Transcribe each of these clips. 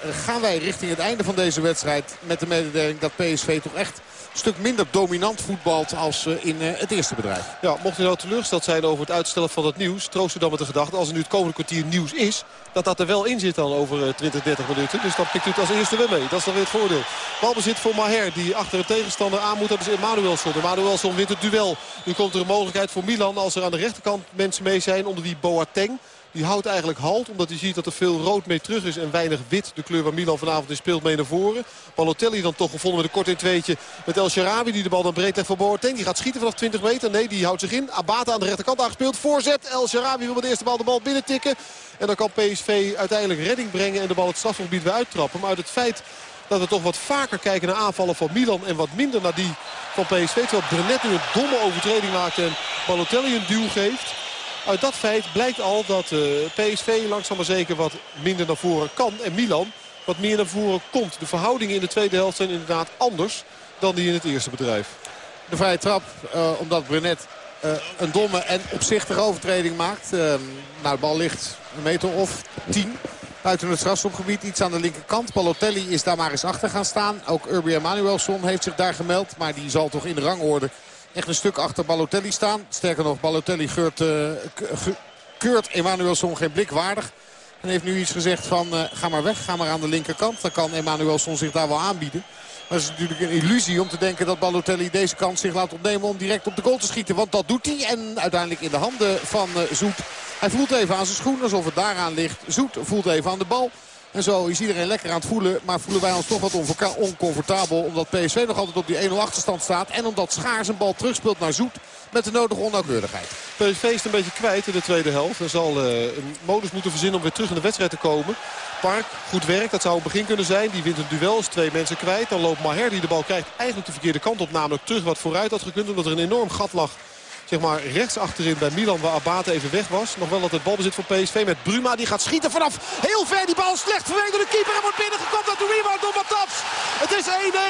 gaan wij richting het einde van deze wedstrijd met de mededeling dat PSV toch echt een stuk minder dominant voetbalt als eh, in eh, het eerste bedrijf. Ja, mocht u nou teleurgesteld zijn over het uitstellen van het nieuws... troost u dan met de gedachte, als er nu het komende kwartier nieuws is... dat dat er wel in zit dan over 20, eh, 30 minuten. Dus dan pikt u het als eerste weer mee. Dat is dan weer het voordeel. Balbezit voor Maher, die achter een tegenstander aan moet. Dat is Emanuelson. Emanuelson wint het duel. Nu komt er een mogelijkheid voor Milan als er aan de rechterkant mensen mee zijn... onder wie Boateng. Die houdt eigenlijk halt omdat hij ziet dat er veel rood mee terug is. En weinig wit. De kleur waar Milan vanavond in speelt mee naar voren. Balotelli dan toch gevonden met een kort in tweetje. Met El Sharabi die de bal dan breed legt voor Boateng. Die gaat schieten vanaf 20 meter. Nee, die houdt zich in. Abata aan de rechterkant aangespeeld. Voorzet. El Sharabi wil met de eerste bal de bal binnen tikken. En dan kan PSV uiteindelijk redding brengen. En de bal het strafgebied weer uittrappen. Maar uit het feit dat we toch wat vaker kijken naar aanvallen van Milan. En wat minder naar die van PSV. Terwijl Brenet nu een domme overtreding maakt en Balotelli een duw geeft. Uit dat feit blijkt al dat uh, PSV langzaam maar zeker wat minder naar voren kan. En Milan wat meer naar voren komt. De verhoudingen in de tweede helft zijn inderdaad anders dan die in het eerste bedrijf. De vrije trap, uh, omdat Brenet uh, een domme en opzichtige overtreding maakt. nou, de bal ligt een meter of tien buiten het strafschopgebied. Iets aan de linkerkant. Balotelli is daar maar eens achter gaan staan. Ook Urbi Emanuelson heeft zich daar gemeld. Maar die zal toch in de rangorde echt een stuk achter Balotelli staan. Sterker nog, Balotelli geurt, uh, keurt Emanuelson geen blik waardig. En heeft nu iets gezegd van uh, ga maar weg, ga maar aan de linkerkant. Dan kan Emanuelson zich daar wel aanbieden. Maar het is natuurlijk een illusie om te denken dat Balotelli deze kans zich laat opnemen om direct op de goal te schieten. Want dat doet hij en uiteindelijk in de handen van uh, Zoet. Hij voelt even aan zijn schoen alsof het daaraan ligt. Zoet voelt even aan de bal. En zo is iedereen lekker aan het voelen. Maar voelen wij ons toch wat oncomfortabel. Omdat PSV nog altijd op die 1-0 achterstand staat. En omdat Schaars een bal terugspeelt naar Zoet. Met de nodige onnauwkeurigheid. PSV is een beetje kwijt in de tweede helft. En zal uh, een modus moeten verzinnen om weer terug in de wedstrijd te komen. Park, goed werk. Dat zou een begin kunnen zijn. Die wint een duel. Is twee mensen kwijt. Dan loopt Maher die de bal krijgt eigenlijk de verkeerde kant op. Namelijk terug wat vooruit had gekund. Omdat er een enorm gat lag zeg maar rechts achterin bij Milan waar Abate even weg was. Nog wel dat het balbezit voor PSV met Bruma. Die gaat schieten vanaf heel ver. Die bal slecht verwerkt door de keeper. En wordt binnengekomen uit de rebound door Matafs. Het is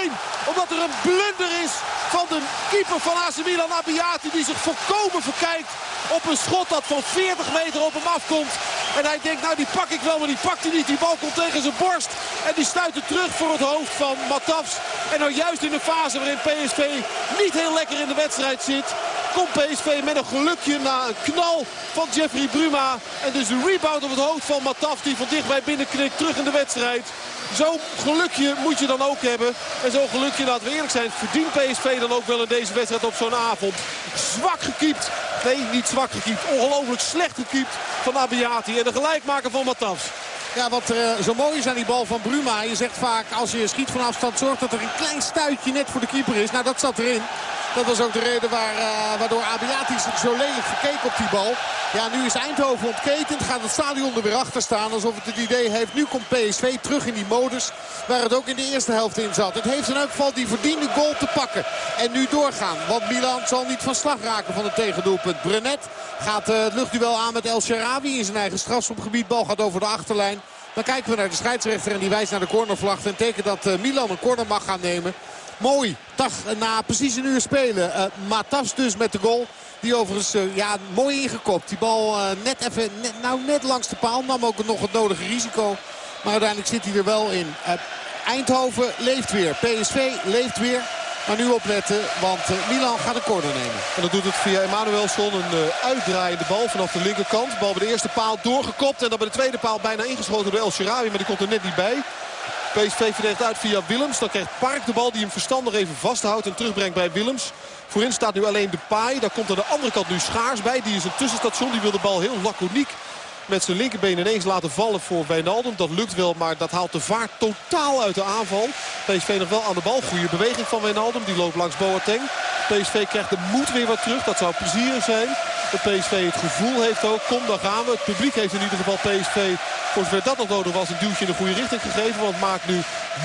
1-1. Omdat er een blunder is van de keeper van AC Milan, Abiati. Die zich volkomen verkijkt op een schot dat van 40 meter op hem afkomt. En hij denkt, nou die pak ik wel, maar die pakt hij niet. Die bal komt tegen zijn borst. En die stuit er terug voor het hoofd van Matafs. En nou juist in de fase waarin PSV niet heel lekker in de wedstrijd zit komt PSV met een gelukje na een knal van Jeffrey Bruma. En dus de rebound op het hoofd van Mataf die van dichtbij binnenknikt terug in de wedstrijd. Zo'n gelukje moet je dan ook hebben. En zo'n gelukje, laten we eerlijk zijn, verdient PSV dan ook wel in deze wedstrijd op zo'n avond. Zwak gekiept. Nee, niet zwak gekiept. Ongelooflijk slecht gekiept van Abiati. En de gelijkmaker van Matafs. Ja, wat uh, zo mooi is aan die bal van Bruma. Je zegt vaak, als je schiet van afstand, zorgt dat er een klein stuitje net voor de keeper is. Nou, dat zat erin. Dat was ook de reden waar, uh, waardoor Abiati zo lelijk verkeek op die bal. Ja, nu is Eindhoven ontketend. Gaat het stadion er weer achter staan. Alsof het het idee heeft. Nu komt PSV terug in die modus waar het ook in de eerste helft in zat. Het heeft in elk geval die verdiende goal te pakken. En nu doorgaan. Want Milan zal niet van slag raken van het tegendoelpunt. Brenet gaat uh, het luchtduel aan met El Sharawi in zijn eigen strafschopgebied. Bal gaat over de achterlijn. Dan kijken we naar de scheidsrechter en die wijst naar de cornervlag. En tekent dat uh, Milan een corner mag gaan nemen. Mooi. Dag na precies een uur spelen. Uh, Matas dus met de goal. Die overigens uh, ja, mooi ingekopt. Die bal uh, net even, net, nou net langs de paal. Nam ook nog het nodige risico. Maar uiteindelijk zit hij er wel in. Eindhoven leeft weer. PSV leeft weer. Maar nu opletten, want Milan gaat een corner nemen. En dat doet het via Emanuelson. Een uitdraaiende bal vanaf de linkerkant. Bal bij de eerste paal doorgekopt. En dan bij de tweede paal bijna ingeschoten door El Shirawi. Maar die komt er net niet bij. PSV verdedigt uit via Willems. Dan krijgt Park de bal die hem verstandig even vasthoudt en terugbrengt bij Willems. Voorin staat nu alleen de paai. Daar komt aan de andere kant nu Schaars bij. Die is een tussenstation. Die wil de bal heel laconiek met zijn linkerbeen ineens laten vallen voor Wijnaldum. Dat lukt wel, maar dat haalt de vaart totaal uit de aanval. PSV nog wel aan de bal. Goede beweging van Wijnaldum. Die loopt langs Boateng. PSV krijgt de moed weer wat terug. Dat zou plezierig zijn. Dat PSV het gevoel heeft ook. Kom, dan gaan we. Het publiek heeft in ieder geval PSV, voor zover dat nog nodig was, een duwtje in de goede richting gegeven. Want maakt nu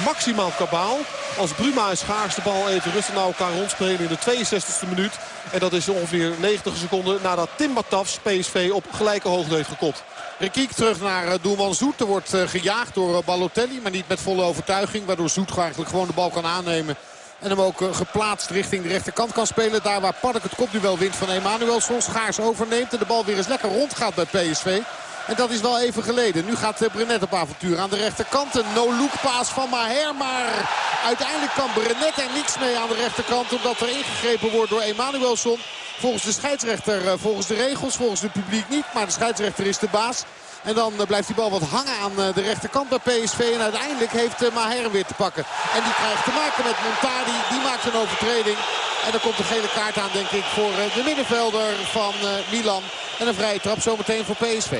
maximaal kabaal. Als Bruma en Schaars de bal even rustig naar elkaar rondspelen in de 62e minuut. En dat is ongeveer 90 seconden nadat Tim Matafs PSV op gelijke hoogte heeft gekopt. Rekiek terug naar uh, doelman Zoet. Er wordt uh, gejaagd door uh, Balotelli, maar niet met volle overtuiging. Waardoor Zoet eigenlijk gewoon de bal kan aannemen. En hem ook geplaatst richting de rechterkant kan spelen. Daar waar Park het kopduel wint van Emanuelson. Schaars overneemt en de bal weer eens lekker rondgaat bij PSV. En dat is wel even geleden. Nu gaat Brenet op avontuur aan de rechterkant. Een no-look paas van Maher. Maar uiteindelijk kan Brenet er niks mee aan de rechterkant. Omdat er ingegrepen wordt door Emanuelson. Volgens de scheidsrechter, volgens de regels, volgens het publiek niet. Maar de scheidsrechter is de baas. En dan eh, blijft die bal wat hangen aan eh, de rechterkant bij PSV. En uiteindelijk heeft eh, Maher hem weer te pakken. En die krijgt te maken met Montari. Die maakt een overtreding. En dan komt de gele kaart aan denk ik voor de middenvelder van Milan. En een vrije trap zometeen voor PSV.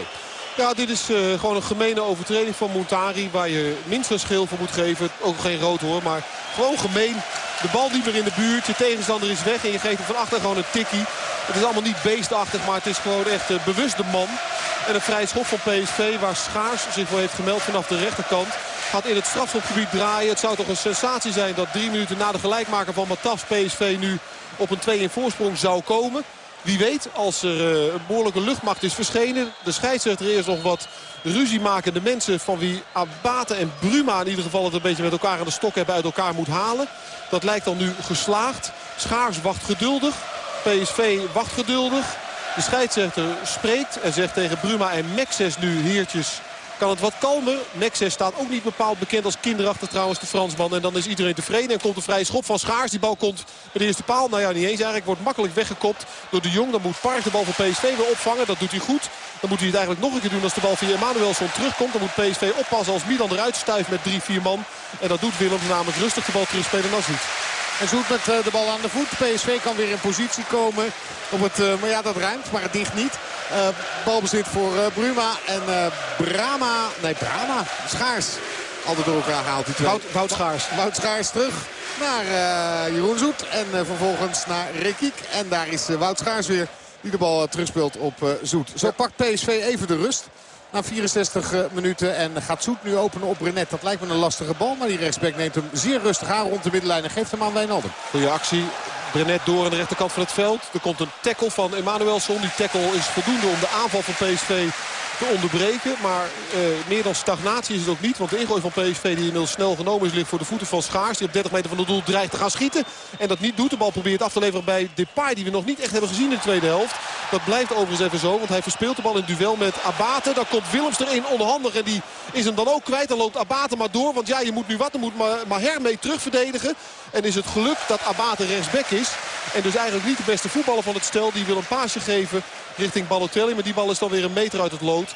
Ja, dit is gewoon een gemene overtreding van Montari. Waar je minstens schil voor moet geven. Ook geen rood hoor, maar gewoon gemeen. De bal niet meer in de buurt. Je tegenstander is weg en je geeft hem van achter gewoon een tikkie. Het is allemaal niet beestachtig, maar het is gewoon echt uh, bewust de man. En een vrij schop van PSV waar Schaars zich voor heeft gemeld vanaf de rechterkant. Gaat in het strafschopgebied draaien. Het zou toch een sensatie zijn dat drie minuten na de gelijkmaker van Matas PSV nu op een 2 in voorsprong zou komen. Wie weet, als er eh, een behoorlijke luchtmacht is verschenen. De scheidsrechter eerst nog wat ruziemakende mensen van wie Abate en Bruma in ieder geval het een beetje met elkaar aan de stok hebben uit elkaar moet halen. Dat lijkt dan nu geslaagd. Schaars wacht geduldig. PSV wacht geduldig. De scheidsrechter spreekt en zegt tegen Bruma en Mexes nu heertjes kan het wat kalmer. Mexes staat ook niet bepaald bekend als kinderachtig trouwens de Fransman. En dan is iedereen tevreden en komt een vrije schop van Schaars. Die bal komt bij de eerste paal. Nou ja, niet eens eigenlijk. Wordt makkelijk weggekopt door de Jong. Dan moet Park de bal van PSV weer opvangen. Dat doet hij goed. Dan moet hij het eigenlijk nog een keer doen als de bal via Emanuelson terugkomt. Dan moet PSV oppassen als Milan eruit stuift met 3-4 man. En dat doet Willem namelijk rustig de bal terugspelen als niet. En Zoet met eh, de bal aan de voet. PSV kan weer in positie komen. Op het, eh, maar ja, dat ruimt, maar het dicht niet. Uh, balbezit voor Bruma. En Brama, nee Brama, Schaars. Altijd door elkaar haalt die twee. Wout, Wout Schaars. Wout Schaars terug naar Jeroen Zoet. En vervolgens naar Rekiek. En daar is Wout Schaars weer die de bal terugspeelt op Zoet. Zo pakt PSV even de rust. Na 64 eh, minuten en gaat Zoet nu openen op Brenet. Dat lijkt me een lastige bal, maar die rechtsback neemt hem zeer rustig aan rond de middenlijn en geeft hem aan Wijnaldum. Goeie actie. Brenet door aan de rechterkant van het veld. Er komt een tackle van Emanuelson. Die tackle is voldoende om de aanval van PSV te onderbreken. Maar uh, meer dan stagnatie is het ook niet. Want de ingooi van PSV die inmiddels snel genomen is ligt voor de voeten van Schaars. Die op 30 meter van het doel dreigt te gaan schieten. En dat niet doet. De bal probeert af te leveren bij Depay die we nog niet echt hebben gezien in de tweede helft. Dat blijft overigens even zo. Want hij verspeelt de bal in duel met Abate. Dan komt Willems erin onhandig. En die is hem dan ook kwijt. Dan loopt Abate maar door. Want ja, je moet nu wat. Dan moet maar Hermee terugverdedigen. En is het geluk dat Abate rechtsback is. En dus eigenlijk niet de beste voetballer van het stel. Die wil een paasje geven richting Balotelli. Maar die bal is dan weer een meter uit het lood.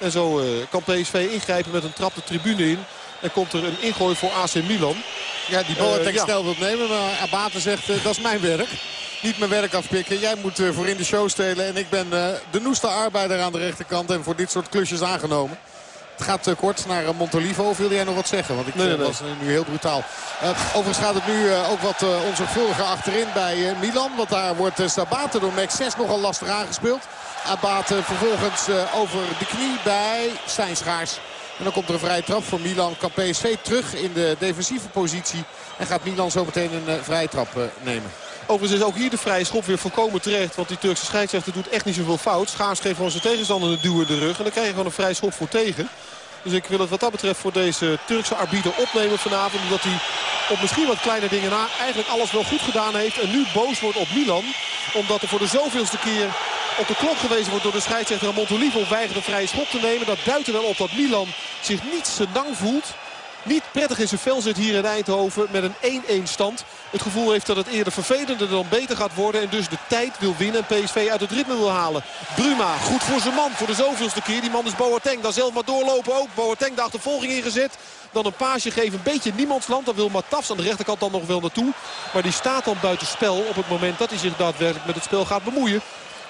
En zo uh, kan PSV ingrijpen met een trap de tribune in. En komt er een ingooi voor AC Milan. Ja, die bal uh, ja. snel wilt nemen. Maar Abate zegt, uh, dat is mijn werk. Niet mijn werk afpikken. Jij moet voor in de show stelen. En ik ben de noeste arbeider aan de rechterkant. En voor dit soort klusjes aangenomen. Het gaat uh, kort naar uh, Montolivo. Wilde jij nog wat zeggen? Want ik nee, nee, nee. was nu heel brutaal. Uh, overigens gaat het nu ook wat onzorgvuldiger achterin bij Milan. Want daar wordt Sabate door Max 6 nogal lastig aangespeeld. Abate vervolgens over de knie bij Stijnschaars. En dan komt er een vrije trap voor Milan. Kan PSV terug in de defensieve positie. En gaat Milan zo meteen een vrije trap nemen. Overigens is ook hier de vrije schop weer volkomen terecht. Want die Turkse scheidsrechter doet echt niet zoveel fout. Schaars geeft gewoon zijn tegenstander een duw in de rug. En dan krijg je gewoon een vrije schop voor tegen. Dus ik wil het wat dat betreft voor deze Turkse arbiter opnemen vanavond. Omdat hij op misschien wat kleine dingen na eigenlijk alles wel goed gedaan heeft. En nu boos wordt op Milan. Omdat er voor de zoveelste keer op de klok gewezen wordt door de scheidsrechter. Montolivo weigert een vrije schop te nemen. Dat duidt er wel op dat Milan zich niet senang voelt niet prettig in zijn vel zit hier in Eindhoven met een 1-1 stand. Het gevoel heeft dat het eerder vervelender dan beter gaat worden. En dus de tijd wil winnen en PSV uit het ritme wil halen. Bruma, goed voor zijn man voor de zoveelste keer. Die man is Boateng. Dan zelf maar doorlopen ook. Boateng de achtervolging ingezet. Dan een paasje geven, een beetje niemandsland. Dan wil Matafs aan de rechterkant dan nog wel naartoe. Maar die staat dan buiten spel op het moment dat hij zich daadwerkelijk met het spel gaat bemoeien.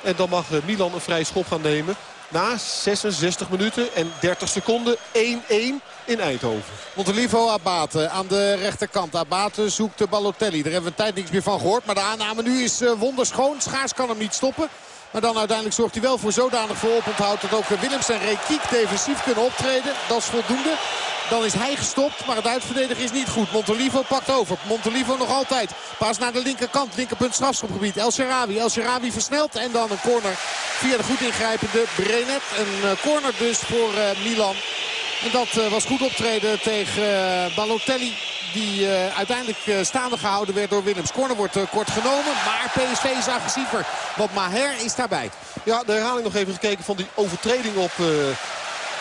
En dan mag eh, Milan een vrije schop gaan nemen. Na 66 minuten en 30 seconden 1-1 in Eindhoven. Montelivo Abate aan de rechterkant. Abate zoekt de Balotelli. Daar hebben we een tijd niks meer van gehoord. Maar de aanname nu is uh, wonderschoon. Schaars kan hem niet stoppen. Maar dan uiteindelijk zorgt hij wel voor zodanig voor oponthoud... dat ook Willems en Rekiek defensief kunnen optreden. Dat is voldoende. Dan is hij gestopt, maar het uitverdedigen is niet goed. Montolivo pakt over. Montolivo nog altijd. Pas naar de linkerkant, linkerpunt strafschopgebied. El Sharawi, El Sharawi versnelt. En dan een corner via de goed ingrijpende Brenet. Een eh, corner dus voor uh, Milan. En dat uh, was goed optreden tegen Balotelli. die uiteindelijk staande gehouden werd door Willems. Corner wordt kort genomen, maar PSV is agressiever. Want Maher is daarbij. Ja, de herhaling nog even gekeken van die overtreding op...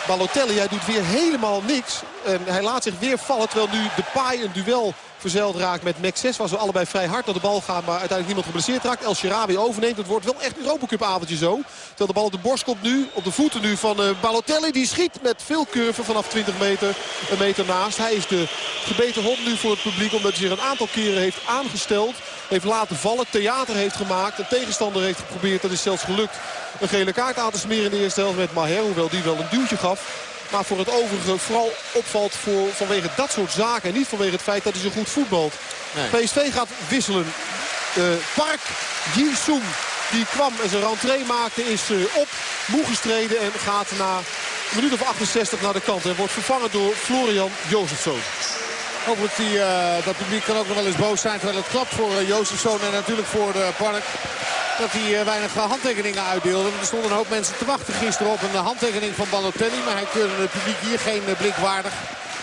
Balotelli, hij doet weer helemaal niks. En hij laat zich weer vallen. Terwijl nu de paai een duel verzeild raakt met Max 6. Waar ze allebei vrij hard naar de bal gaan. Maar uiteindelijk niemand geblesseerd raakt. El Shirabi overneemt. Het wordt wel echt een Europacup avondje zo. Terwijl de bal op de borst komt nu. Op de voeten nu van uh, Balotelli. Die schiet met veel curve vanaf 20 meter. Een meter naast. Hij is de gebeten hond nu voor het publiek. Omdat hij zich een aantal keren heeft aangesteld. Heeft laten vallen. Theater heeft gemaakt. Een tegenstander heeft geprobeerd. Dat is zelfs gelukt. Een gele kaart aan te smeren in de eerste helft met Maher. Hoewel die wel een duwtje gaf. Maar voor het overige vooral opvalt voor, vanwege dat soort zaken. En niet vanwege het feit dat hij zo goed voetbalt. Nee. PSV gaat wisselen. Uh, Park Ji-sung die kwam en zijn rentree maakte is uh, op. Moe gestreden en gaat na een minuut of 68 naar de kant. En wordt vervangen door Florian Jozefzoon. Overigens, die, uh, dat publiek kan ook nog wel eens boos zijn. Terwijl het klapt voor uh, Jozefzoon en natuurlijk voor de Park dat hij eh, weinig eh, handtekeningen uitdeelde. Er stonden een hoop mensen te wachten gisteren op een eh, handtekening van Balotelli. Maar hij keurde het publiek hier geen blik waardig.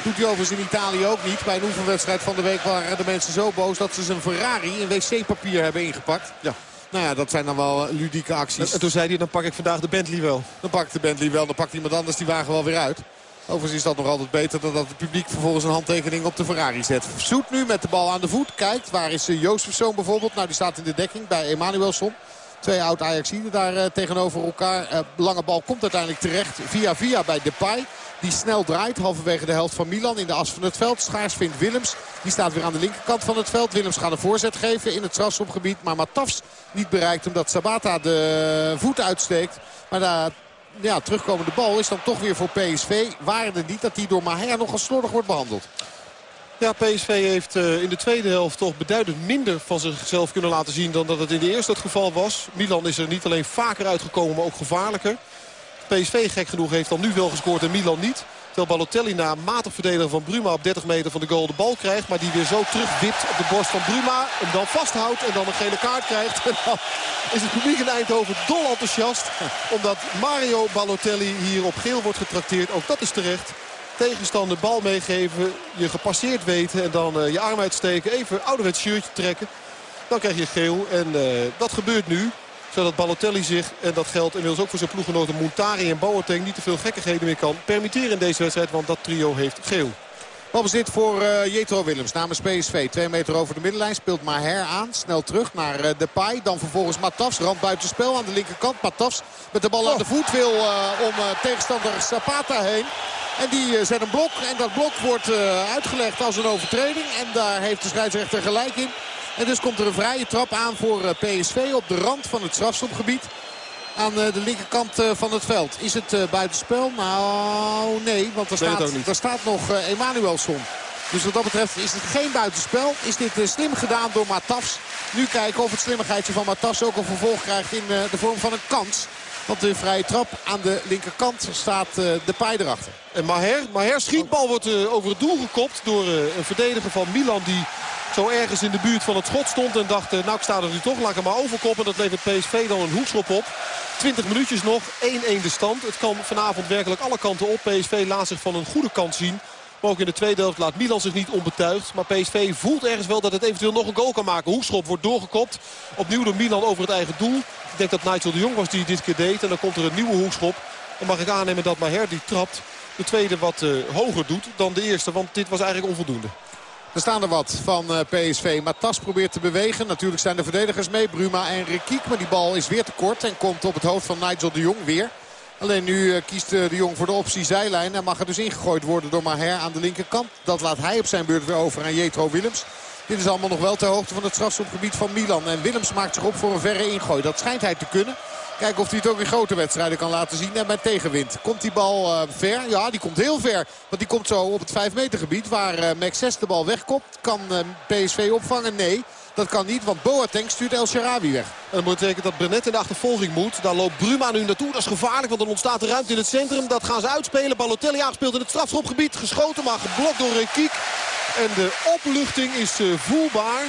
Doet hij overigens in Italië ook niet. Bij een oefenwedstrijd van de week waren de mensen zo boos dat ze zijn Ferrari in wc-papier hebben ingepakt. Ja. Nou ja, dat zijn dan wel ludieke acties. En toen zei hij, dan pak ik vandaag de Bentley wel. Dan pak ik de Bentley wel, dan pakt iemand anders die wagen wel weer uit. Overigens is dat nog altijd beter dan dat het publiek vervolgens een handtekening op de Ferrari zet. Zoet nu met de bal aan de voet. Kijkt, waar is Jozefzoon bijvoorbeeld? Nou, die staat in de dekking bij Emanuelson. Twee oud Ajaxiden daar uh, tegenover elkaar. Uh, lange bal komt uiteindelijk terecht via via bij Depay. Die snel draait halverwege de helft van Milan in de as van het veld. Schaars vindt Willems. Die staat weer aan de linkerkant van het veld. Willems gaat een voorzet geven in het strafschopgebied. Maar Matafs niet bereikt omdat Sabata de voet uitsteekt. Maar daar ja, terugkomende bal is dan toch weer voor PSV. Er niet dat die door Maher nog als slordig wordt behandeld. Ja, PSV heeft uh, in de tweede helft toch beduidend minder van zichzelf kunnen laten zien dan dat het in de eerste het geval was. Milan is er niet alleen vaker uitgekomen, maar ook gevaarlijker. PSV gek genoeg heeft dan nu wel gescoord en Milan niet. Terwijl Balotelli na matig verdedigen van Bruma op 30 meter van de goal de bal krijgt. Maar die weer zo terugwipt op de borst van Bruma. Hem dan vasthoudt en dan een gele kaart krijgt. En dan is het publiek in Eindhoven dol enthousiast. Omdat Mario Balotelli hier op geel wordt getrakteerd. Ook dat is terecht tegenstander bal meegeven. Je gepasseerd weten en dan uh, je arm uitsteken. Even ouderwets shirtje trekken. Dan krijg je geel. En uh, dat gebeurt nu. Zodat Balotelli zich, en dat geldt inmiddels ook voor zijn ploeggenoten Montari en Boateng... niet te veel gekkigheden meer kan permitteren in deze wedstrijd. Want dat trio heeft geel. dit voor uh, Jetro Willems namens PSV. Twee meter over de middenlijn speelt Maher aan. Snel terug naar uh, Depay. Dan vervolgens Matafs. Rand buitenspel aan de linkerkant. Matafs met de bal aan oh. de voet wil uh, om tegenstander Zapata heen. En die eh, zet een blok. En dat blok wordt eh, uitgelegd als een overtreding. En daar heeft de scheidsrechter gelijk in. En dus komt er een vrije trap aan voor eh, PSV op de rand van het strafstopgebied. Aan de linkerkant van het veld. Is het buitenspel? Nou, nee. Want er staat, er staat nog Emanuelson. Dus wat dat betreft is het geen buitenspel. Is dit slim gedaan door Matafs. Nu kijken of het slimmigheidje van Matafs ook een vervolg krijgt in de vorm van een kans. Want de vrije trap aan de linkerkant staat de paai erachter. En Maher, Maher schietbal wordt over het doel gekopt door een verdediger van Milan die zo ergens in de buurt van het schot stond. En dacht, uh, nou ik sta er nu toch, laat ik hem maar overkoppen. Dat levert PSV dan een hoekschop op. 20 minuutjes nog, 1-1 de stand. Het kan vanavond werkelijk alle kanten op. PSV laat zich van een goede kant zien. Maar ook in de tweede helft laat Milan zich niet onbetuigd. Maar PSV voelt ergens wel dat het eventueel nog een goal kan maken. Hoekschop wordt doorgekopt. Opnieuw door Milan over het eigen doel. Ik denk dat Nigel de Jong was die dit keer deed. En dan komt er een nieuwe hoekschop. Dan mag ik aannemen dat Maher die trapt de tweede wat uh, hoger doet dan de eerste. Want dit was eigenlijk onvoldoende. Er staan er wat van eh, PSV. Matas probeert te bewegen. Natuurlijk zijn de verdedigers mee. Bruma en Rekiek. Maar die bal is weer te kort. En komt op het hoofd van Nigel de Jong weer. Alleen nu uh, kiest de Jong voor de optie zijlijn. En mag er dus ingegooid worden door Maher aan de linkerkant. Dat laat hij op zijn beurt weer over aan Jetro Willems. Dit is allemaal nog wel ter hoogte van het strafschopgebied van Milan. En Willems maakt zich op voor een verre ingooi. Dat schijnt hij te kunnen. Kijken of hij het ook in grote wedstrijden kan laten zien. En bij tegenwind. Komt die bal uh, ver? Ja, die komt heel ver. Want die komt zo op het 5 meter gebied. Waar uh, Max 6 de bal wegkomt. Kan uh, PSV opvangen? Nee. Dat kan niet, want Boateng stuurt El Sharawi weg. Dat betekent dat Brenet in de achtervolging moet. Daar loopt Bruma nu naartoe. Dat is gevaarlijk, want dan ontstaat er ruimte in het centrum. Dat gaan ze uitspelen. Balotelli aangespeeld in het strafschopgebied. Geschoten, maar geblokt door Rekiek. En de opluchting is voelbaar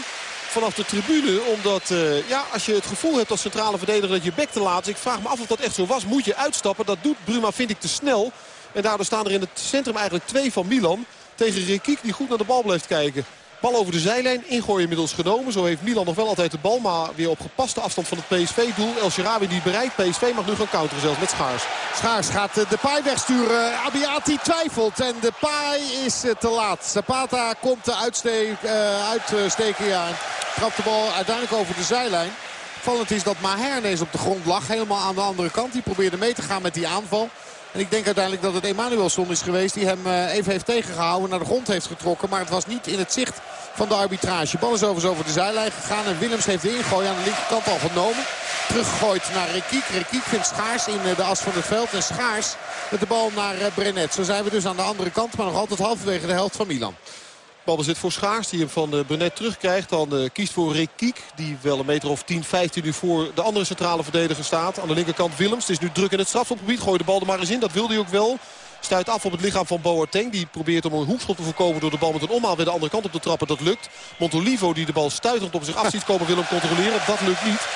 vanaf de tribune. Omdat uh, ja, als je het gevoel hebt als centrale verdediger dat je bek te laten. Ik vraag me af of dat echt zo was. Moet je uitstappen. Dat doet Bruma vind ik te snel. En daardoor staan er in het centrum eigenlijk twee van Milan. tegen Rekiek die goed naar de bal blijft kijken. Bal over de zijlijn, ingooien inmiddels genomen. Zo heeft Milan nog wel altijd de bal, maar weer op gepaste afstand van het PSV-doel. El Shirawi niet bereikt. PSV mag nu gaan counteren zelfs met Schaars. Schaars gaat de paai wegsturen. Abiati twijfelt en de paai is te laat. Zapata komt te uitsteek, uh, uitsteken. Ja, de bal uiteindelijk over de zijlijn. Vallend is dat Maher ineens op de grond lag. Helemaal aan de andere kant. Die probeerde mee te gaan met die aanval. En ik denk uiteindelijk dat het Emanuelson is geweest die hem eh, even heeft tegengehouden. Naar de grond heeft getrokken. Maar het was niet in het zicht van de arbitrage. Bal is overigens over de zijlijn gegaan. En Willems heeft de ingooi aan de linkerkant al genomen. Teruggegooid naar Rekiek. Rekiek vindt Schaars in eh, de as van het veld. En Schaars met de bal naar eh, Brenet. Zo zijn we dus aan de andere kant. Maar nog altijd halverwege de helft van Milan. Balbezit voor Schaars die hem van uh, Brenet terugkrijgt. Dan kiest voor Rekiek die wel een meter of 10, 15 nu voor de andere centrale verdediger staat. Aan de linkerkant Willems. Het is nu druk in het strafschopgebied. Gooi de bal er maar eens in. Dat wilde hij ook wel. Stuit af op het lichaam van Boateng. Die probeert om een hoekschop te voorkomen door de bal met een omhaal weer de andere kant op te trappen. Dat lukt. Montolivo die de bal stuitend op zich af ziet komen wil hem controleren. Dat lukt niet.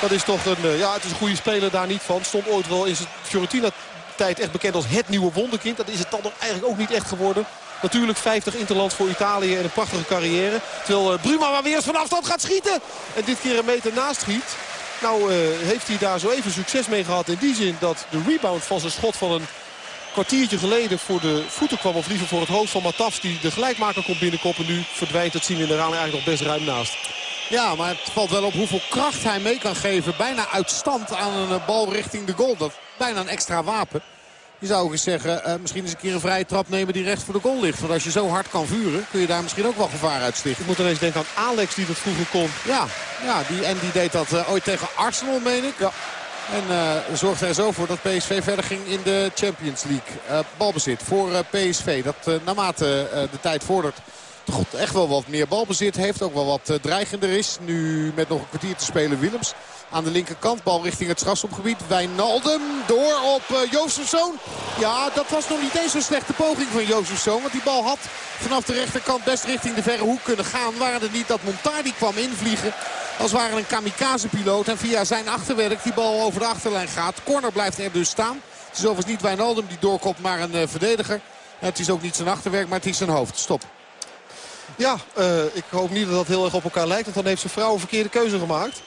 Dat is toch een, eh, ja, het is een goede speler daar niet van. Stond ooit wel in zijn Fiorentina tijd echt bekend als het nieuwe wonderkind. Dat is het dan nog eigenlijk ook niet echt geworden. Natuurlijk 50 interlands voor Italië en een prachtige carrière. Terwijl uh, Bruma maar weer eens van afstand gaat schieten. En dit keer een meter naast schiet. Nou uh, heeft hij daar zo even succes mee gehad. In die zin dat de rebound van zijn schot van een kwartiertje geleden voor de voeten kwam. Of liever voor het hoofd van Matafs die de gelijkmaker komt binnenkoppen. Nu verdwijnt het zien in de herhaling eigenlijk nog best ruim naast. Ja, maar het valt wel op hoeveel kracht hij mee kan geven. Bijna uitstand aan een eh, bal richting de goal. Dat bijna een extra wapen. Je zou ook eens zeggen, uh, misschien eens een keer een vrije trap nemen die recht voor de goal ligt. Want als je zo hard kan vuren, kun je daar misschien ook wel gevaar uit stichten. Ik moet ineens denken aan Alex die dat vroeger kon. Ja, ja die, en die deed dat uh, ooit tegen Arsenal, meen ik. Ja. En uh, zorgde er zo voor dat PSV verder ging in de Champions League. Balbezit voor PSV. Dat naarmate de tijd vordert God, echt wel wat meer balbezit heeft. Ook wel wat dreigender is. Nu met nog een kwartier te spelen Willems. Aan de linkerkant, bal richting het strafschopgebied. Wijnaldum door op uh, Jozefzoon. Ja, dat was nog niet eens zo'n slechte poging van Jozefzoon. Want die bal had vanaf de rechterkant best richting de verre hoek kunnen gaan. Waren het niet dat Montardi kwam invliegen. Als waren een kamikaze-piloot. En via zijn achterwerk die bal over de achterlijn gaat. Corner blijft er dus staan. Het is overigens niet Wijnaldum die doorkomt, maar een uh, verdediger. Het is ook niet zijn achterwerk, maar het is zijn hoofd. Stop. Ja, uh, ik hoop niet dat dat heel erg op elkaar lijkt. Want dan heeft zijn vrouw een verkeerde keuze gemaakt.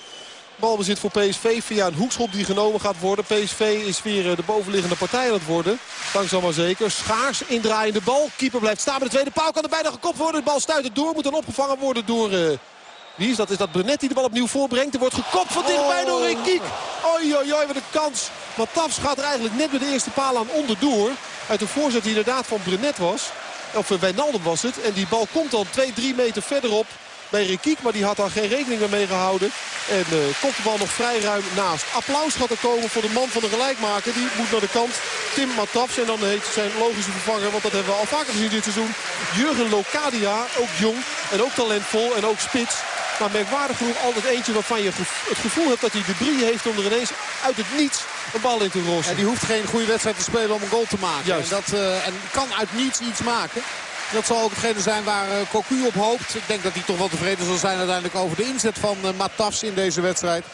Balbezit voor PSV via een hoekschop die genomen gaat worden. PSV is weer de bovenliggende partij aan het worden. Langzaam maar zeker. Schaars indraaiende bal. Keeper blijft staan bij de tweede paal. Kan er bijna gekopt worden. De bal stuit het door. Moet dan opgevangen worden door... Uh, wie is dat? Is dat Brunet die de bal opnieuw voorbrengt? Er wordt gekopt van dichtbij door Rekiek. Oei, oei, oei, wat een kans. Want Tafs gaat er eigenlijk net bij de eerste paal aan onderdoor. Uit de voorzet die inderdaad van Brunet was. Of Wijnaldum was het. En die bal komt dan 2-3 meter verderop bij Rekiek. Maar die had daar geen rekening mee gehouden. En uh, komt de bal nog vrij ruim naast. Applaus gaat er komen voor de man van de gelijkmaker. Die moet naar de kant. Tim Matafs. En dan heet zijn logische vervanger. Want dat hebben we al vaker gezien dit seizoen. Jurgen Locadia. Ook jong. En ook talentvol. En ook spits. Maar merkwaardig genoeg altijd eentje waarvan je het gevoel hebt dat hij de brie heeft om er ineens uit het niets een bal in te rossen. En die hoeft geen goede wedstrijd te spelen om een goal te maken. Juist. En, dat, uh, en kan uit niets iets maken. Dat zal ook hetgene zijn waar uh, Cocu op hoopt. Ik denk dat hij toch wel tevreden zal zijn uiteindelijk over de inzet van uh, Matafs in deze wedstrijd.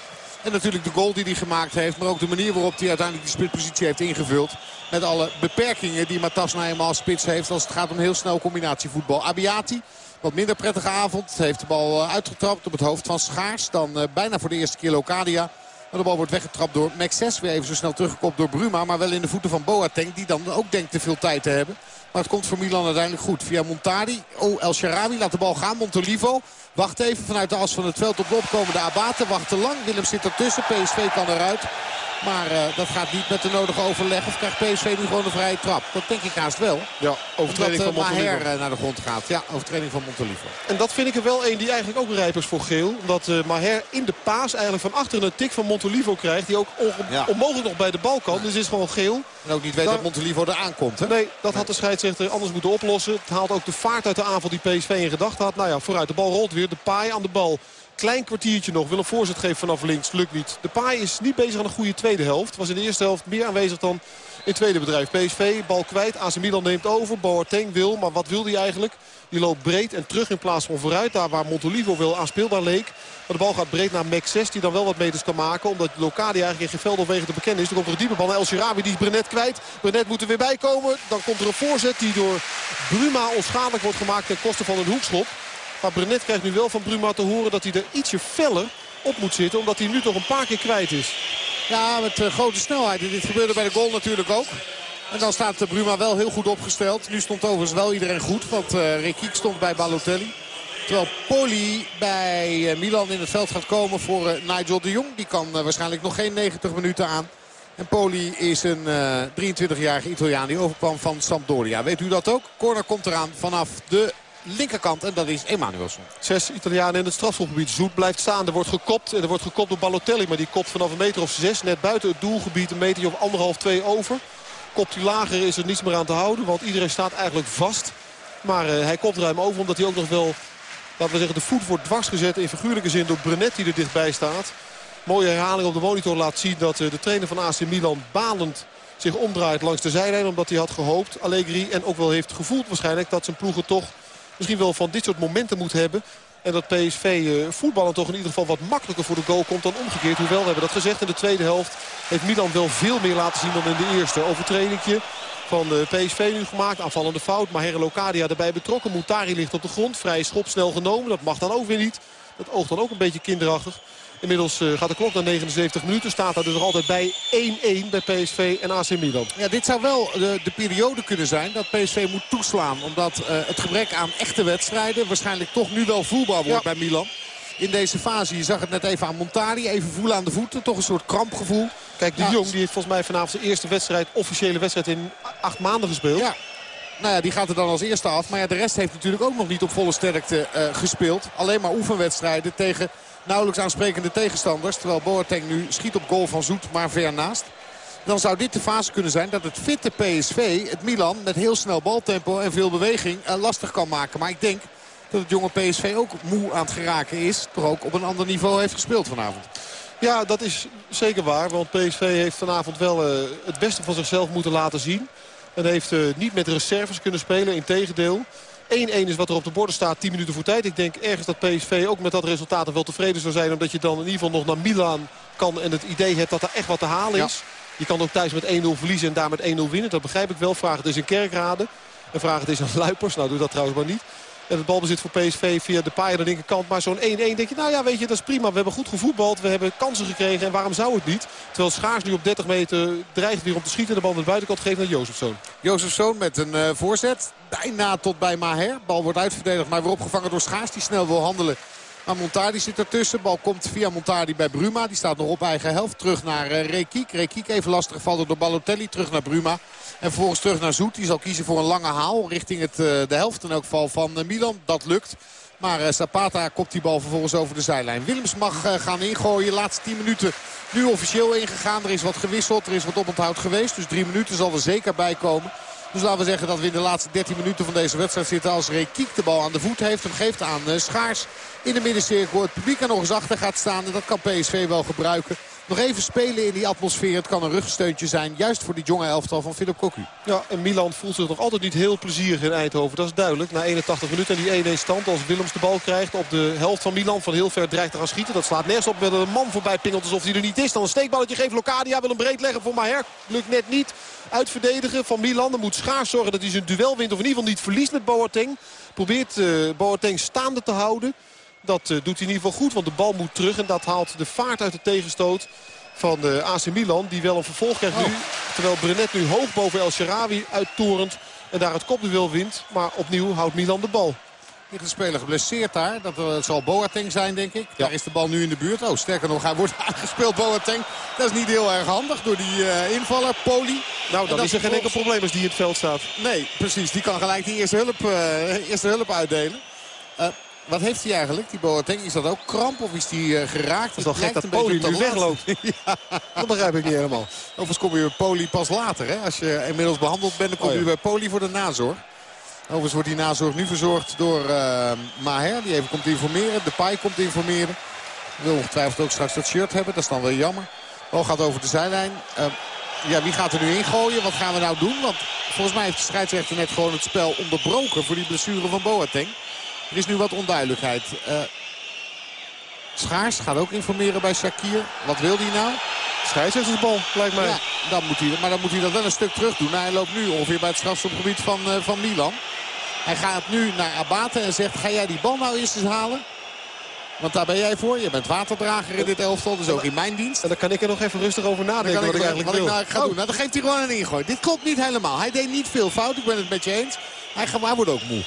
En natuurlijk de goal die hij gemaakt heeft. Maar ook de manier waarop hij uiteindelijk die spitspositie heeft ingevuld. Met alle beperkingen die Matas nou eenmaal spits heeft. Als het gaat om heel snel combinatievoetbal. Abiati, wat minder prettige avond. Heeft de bal uitgetrapt op het hoofd van Schaars. Dan bijna voor de eerste keer Locadia. Maar de bal wordt weggetrapt door Max 6. Weer even zo snel teruggekopt door Bruma. Maar wel in de voeten van Boateng. Die dan ook denkt te veel tijd te hebben. Maar het komt voor Milan uiteindelijk goed. Via Montari. Oh, El Sharawi laat de bal gaan. Montolivo wacht even vanuit de as van het veld op de opkomende Abate. Wacht te lang. Willem zit ertussen. PSV kan eruit. Maar uh, dat gaat niet met de nodige overleg. Of krijgt PSV nu gewoon een vrije trap? Dat denk ik haast wel. Ja, overtreding Omdat, uh, van Montolivo. Maher uh, naar de grond gaat. Ja, overtreding van Montolivo. En dat vind ik er wel een die eigenlijk ook rijp is voor geel. Omdat Maher in de paas eigenlijk van achteren een tik van Montolivo krijgt. Die ook ja. onmogelijk nog bij de bal kan. Dus is gewoon geel. En ook niet weet Daar... dat Montolivo eraan komt. Hè? Nee, dat had de scheidsrechter anders moeten oplossen. Het haalt ook de vaart uit de aanval die PSV in gedachten had. Nou ja, vooruit. De bal rolt weer. De paai aan de bal. Klein kwartiertje nog. Wil een voorzet geven vanaf links. Lukt niet. De paai is niet bezig aan een goede tweede helft. Was in de eerste helft meer aanwezig dan in het tweede bedrijf. PSV, bal kwijt. AC Milan neemt over. Boateng wil, maar wat wil hij eigenlijk? Die loopt breed en terug in plaats van vooruit. Daar waar Montolivo wel aanspeelbaar leek. Maar de bal gaat breed naar Max 6. Die dan wel wat meters kan maken. Omdat Locadia eigenlijk in geen veldwegen te bekennen is. Er komt er een diepe bal naar El Shirawi. Die is Brenet kwijt. Brenet moet er weer bij komen. Dan komt er een voorzet die door Bruma onschadelijk wordt gemaakt ten koste van een hoekschop. Maar Brenet krijgt nu wel van Bruma te horen dat hij er ietsje feller op moet zitten. Omdat hij nu toch een paar keer kwijt is. Ja, met uh, grote snelheid. Dit gebeurde bij de goal natuurlijk ook. En dan staat Bruma wel heel goed opgesteld. Nu stond overigens wel iedereen goed. Want uh, stond bij Balotelli. Terwijl Poli bij Milan in het veld gaat komen voor Nigel de Jong. Die kan waarschijnlijk nog geen 90 minuten aan. En Poli is een 23-jarige Italiaan die overkwam van Sampdoria. Weet u dat ook? Corner komt eraan vanaf de linkerkant. En dat is Emanuelson. Zes Italianen in het strafschopgebied. Zoet blijft staan. Er wordt gekopt. En er wordt gekopt door Balotelli. Maar die kopt vanaf een meter of zes. Net buiten het doelgebied. Een meter of anderhalf, twee over. Kopt hij lager is er niets meer aan te houden. Want iedereen staat eigenlijk vast. Maar uh, hij kopt ruim over. Omdat hij ook nog wel, laten we zeggen, de voet wordt dwars gezet. In figuurlijke zin door Brenet die er dichtbij staat. Mooie herhaling op de monitor laat zien dat uh, de trainer van AC Milan balend zich omdraait langs de zijlijn. Omdat hij had gehoopt, Allegri, en ook wel heeft gevoeld waarschijnlijk... dat zijn ploegen toch misschien wel van dit soort momenten moet hebben. En dat PSV uh, voetballen toch in ieder geval wat makkelijker voor de goal komt dan omgekeerd. Hoewel, we hebben dat gezegd in de tweede helft. Heeft Milan wel veel meer laten zien dan in de eerste. Overtredingje van de PSV nu gemaakt. Aanvallende fout. Maar Herre Locadia erbij betrokken. Moutari ligt op de grond. Vrije schop snel genomen. Dat mag dan ook weer niet. Dat oogt dan ook een beetje kinderachtig. Inmiddels uh, gaat de klok naar 79 minuten. Staat er dus nog altijd bij 1-1 bij PSV en AC Milan. Ja, dit zou wel de, de, periode kunnen zijn dat PSV moet toeslaan. Omdat uh, het gebrek aan echte wedstrijden waarschijnlijk toch nu wel voelbaar wordt ja. bij Milan. In deze fase, je zag het net even aan Montari, even voelen aan de voeten. Toch een soort krampgevoel. Kijk, de ja. Jong die heeft volgens mij vanavond zijn eerste wedstrijd, officiële wedstrijd in acht maanden gespeeld. Ja. Nou ja, die gaat er dan als eerste af. Maar ja, de rest heeft natuurlijk ook nog niet op volle sterkte uh, gespeeld. Alleen maar oefenwedstrijden tegen nauwelijks aansprekende tegenstanders. Terwijl Boateng nu schiet op goal van Zoet, maar ver naast. Dan zou dit de fase kunnen zijn dat het fitte PSV, het Milan, met heel snel baltempo en veel beweging uh, lastig kan maken. Maar ik denk dat het jonge PSV ook moe aan het geraken is. Toch ook op een ander niveau heeft gespeeld vanavond. Ja, dat is zeker waar. Want PSV heeft vanavond wel uh, het beste van zichzelf moeten laten zien. En heeft uh, niet met reserves kunnen spelen. Integendeel. 1-1 is wat er op de borden staat, 10 minuten voor tijd. Ik denk ergens dat PSV ook met dat resultaat wel tevreden zou zijn. Omdat je dan in ieder geval nog naar Milaan kan en het idee hebt dat er echt wat te halen is. Ja. Je kan ook thuis met 1-0 verliezen en daar met 1-0 winnen. Dat begrijp ik wel. Vraag het is in Kerkrade. En vraag het is aan Luipers. Nou, doe dat trouwens maar niet. En het balbezit voor PSV via de paai aan de linkerkant. Maar zo'n 1-1 denk je, nou ja, weet je, dat is prima. We hebben goed gevoetbald. We hebben kansen gekregen. En waarom zou het niet? Terwijl Schaars nu op 30 meter dreigt weer om te schieten. De bal aan de buitenkant geeft naar Jozefzoon. Jozefzoon met een uh, voorzet. Bijna tot bij Maher. Bal wordt uitverdedigd, maar weer opgevangen door Schaars. Die snel wil handelen. Maar Montardi zit ertussen. Bal komt via Montardi bij Bruma. Die staat nog op eigen helft. Terug naar uh, Rekiek. Rekiek even lastig gevallen door Balotelli. Terug naar Bruma. En vervolgens terug naar Zoet. Die zal kiezen voor een lange haal richting het, uh, de helft in elk geval van uh, Milan. Dat lukt. Maar uh, Zapata kopt die bal vervolgens over de zijlijn. Willems mag gaan ingooien. Laatste 10 minuten nu officieel ingegaan. Er is wat gewisseld. Er is wat oponthoud geweest. Dus drie minuten zal er zeker bij komen. Dus laten we zeggen dat we in de laatste 13 minuten van deze wedstrijd zitten. Als Rekiek de bal aan de voet heeft. Hem geeft aan Schaars in de middencirkel. Het publiek er nog eens achter gaat staan. En dat kan PSV wel gebruiken. Nog even spelen in die atmosfeer. Het kan een rugsteuntje zijn. Juist voor die jonge elftal van Philip Cocu. Ja, en Milan voelt zich nog altijd niet heel plezierig in Eindhoven. Dat is duidelijk. Na 81 minuten en die 1-1 stand. Als Willems de bal krijgt op de helft van Milan. Van heel ver dreigt te gaan schieten. Dat slaat nergens op. Met een man voorbij pingelt alsof hij er niet is. Dan een steekballetje geeft Locadia. Wil hem breed leggen voor Maher. Lukt net niet. Uitverdedigen van Milan. Dan moet Schaars zorgen dat hij zijn duel wint. Of in ieder geval niet verliest met Boateng. Probeert uh, Boateng staande te houden. Dat uh, doet hij in ieder geval goed. Want de bal moet terug. En dat haalt de vaart uit de tegenstoot van de AC Milan. Die wel een vervolg krijgt nu. Terwijl Brenet nu hoog boven El Sharawi uittorent. En daar het kopduel wint. Maar opnieuw houdt Milan de bal. Ligt een speler geblesseerd daar. Dat uh, zal Boateng zijn, denk ik. Ja. Daar is de bal nu in de buurt. Oh, sterker nog, hij wordt aangespeeld, Boateng. Dat is niet heel erg handig door die uh, invaller, Poli. Nou, dan is er geen enkel probleem als die in het veld staat. Nee, precies. Die kan gelijk die eerste hulp, uh, eerste hulp uitdelen. Wat heeft hij eigenlijk, die Boateng? Is dat ook kramp of is hij uh, geraakt? Het is wel gek dat Poli nu wegloopt. ja. Dat begrijp ik niet helemaal. Overigens kom je bij Poli pas later. Hè? Als je inmiddels behandeld bent, dan kom je oh, ja. bij Poli voor de nazorg. Overigens wordt die nazorg nu verzorgd door uh, Maher. Die even komt informeren. De Pai komt informeren. Wil ongetwijfeld ook straks dat shirt hebben. Dat is dan wel jammer. Bal gaat over de zijlijn. Uh, ja, wie gaat er nu ingooien? Wat gaan we nou doen? Want volgens mij heeft de scheidsrechter net gewoon het spel onderbroken voor die blessure van Boateng. Er is nu wat onduidelijkheid. Uh, Schaars gaat ook informeren bij Shakir. Wat wil hij nou? Scheidsrechtersbal, lijkt mij. Ja, dan moet hij, maar dan moet hij dat wel een stuk terug doen. Nou, hij loopt nu ongeveer bij het strafschopgebied van, uh, van Milan. Hij gaat nu naar Abate en zegt, ga jij die bal nou eerst eens halen? Want daar ben jij voor. Je bent waterdrager in dit elftal. Dus ook in mijn dienst. En dan kan ik er nog even rustig over nadenken wat ik, eigenlijk wat wil. Ik nou ga oh. doen. Nou, dan geeft hij gewoon een ingooi. Dit klopt niet helemaal. Hij deed niet veel fout. Ik ben het met je eens. Hij, hij wordt ook moe.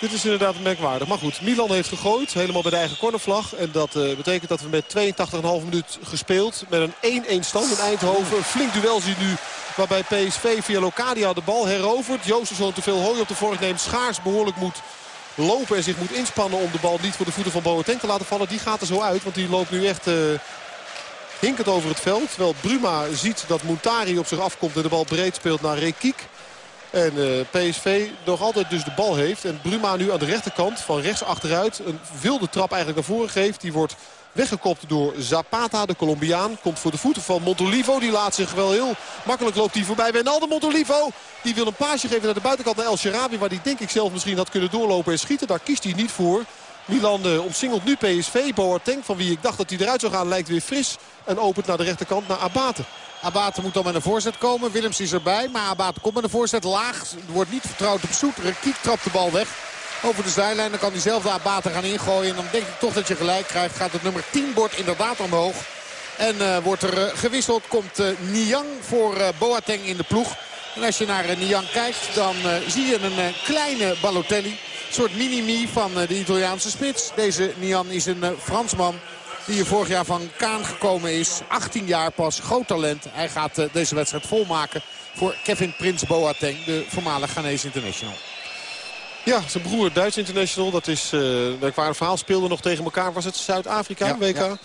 Dit is inderdaad merkwaardig. Maar goed, Milan heeft gegooid. Helemaal bij de eigen cornervlag. En dat uh, betekent dat we met 82,5 minuut gespeeld. Met een 1-1 stand in Eindhoven. Een flink duel zie nu. Waarbij PSV via Locadia de bal herovert. Joosterzoon te veel hooi op de vork neemt. Schaars behoorlijk moet lopen en zich moet inspannen om de bal niet voor de voeten van Boateng te laten vallen. Die gaat er zo uit, want die loopt nu echt uh, hinkend over het veld. Terwijl Bruma ziet dat Montari op zich afkomt en de bal breed speelt naar Rekiek. En uh, eh, PSV nog altijd dus de bal heeft. En Bruma nu aan de rechterkant van rechts achteruit een wilde trap eigenlijk naar voren geeft. Die wordt Weggekopt door Zapata, de Colombiaan. Komt voor de voeten van Montolivo. Die laat zich wel heel makkelijk loopt hij voorbij. Wijnaldum Montolivo. Die wil een paasje geven naar de buitenkant naar El Sharabi. Waar die denk ik zelf misschien had kunnen doorlopen en schieten. Daar kiest hij niet voor. Milan uh, omsingelt nu PSV. Boateng, van wie ik dacht dat hij eruit zou gaan, lijkt weer fris. En opent naar de rechterkant naar Abate. Abate moet dan met een voorzet komen. Willems is erbij, maar Abate komt met een voorzet laag. Wordt niet vertrouwd op Zoet. Rekiek trapt de bal weg over de zijlijn. Dan kan hij zelf de Abate gaan ingooien. En dan denk ik toch dat je gelijk krijgt. Gaat het nummer 10 bord inderdaad omhoog. En uh, wordt er uh, gewisseld. Komt uh, Niang voor Boateng in de ploeg. En als je naar Niang kijkt, dan zie je een kleine Balotelli. Een soort mini-me van de Italiaanse spits. Deze Niang is een Fransman die hier vorig jaar van Kaan gekomen is. 18 jaar pas, groot talent. Hij gaat deze wedstrijd volmaken voor Kevin Prins Boateng, de voormalig Ghanese international. Ja, zijn broer Duits international. Dat is uh, een merkwaardig verhaal. Speelde nog tegen elkaar. Was het Zuid-Afrika, WK?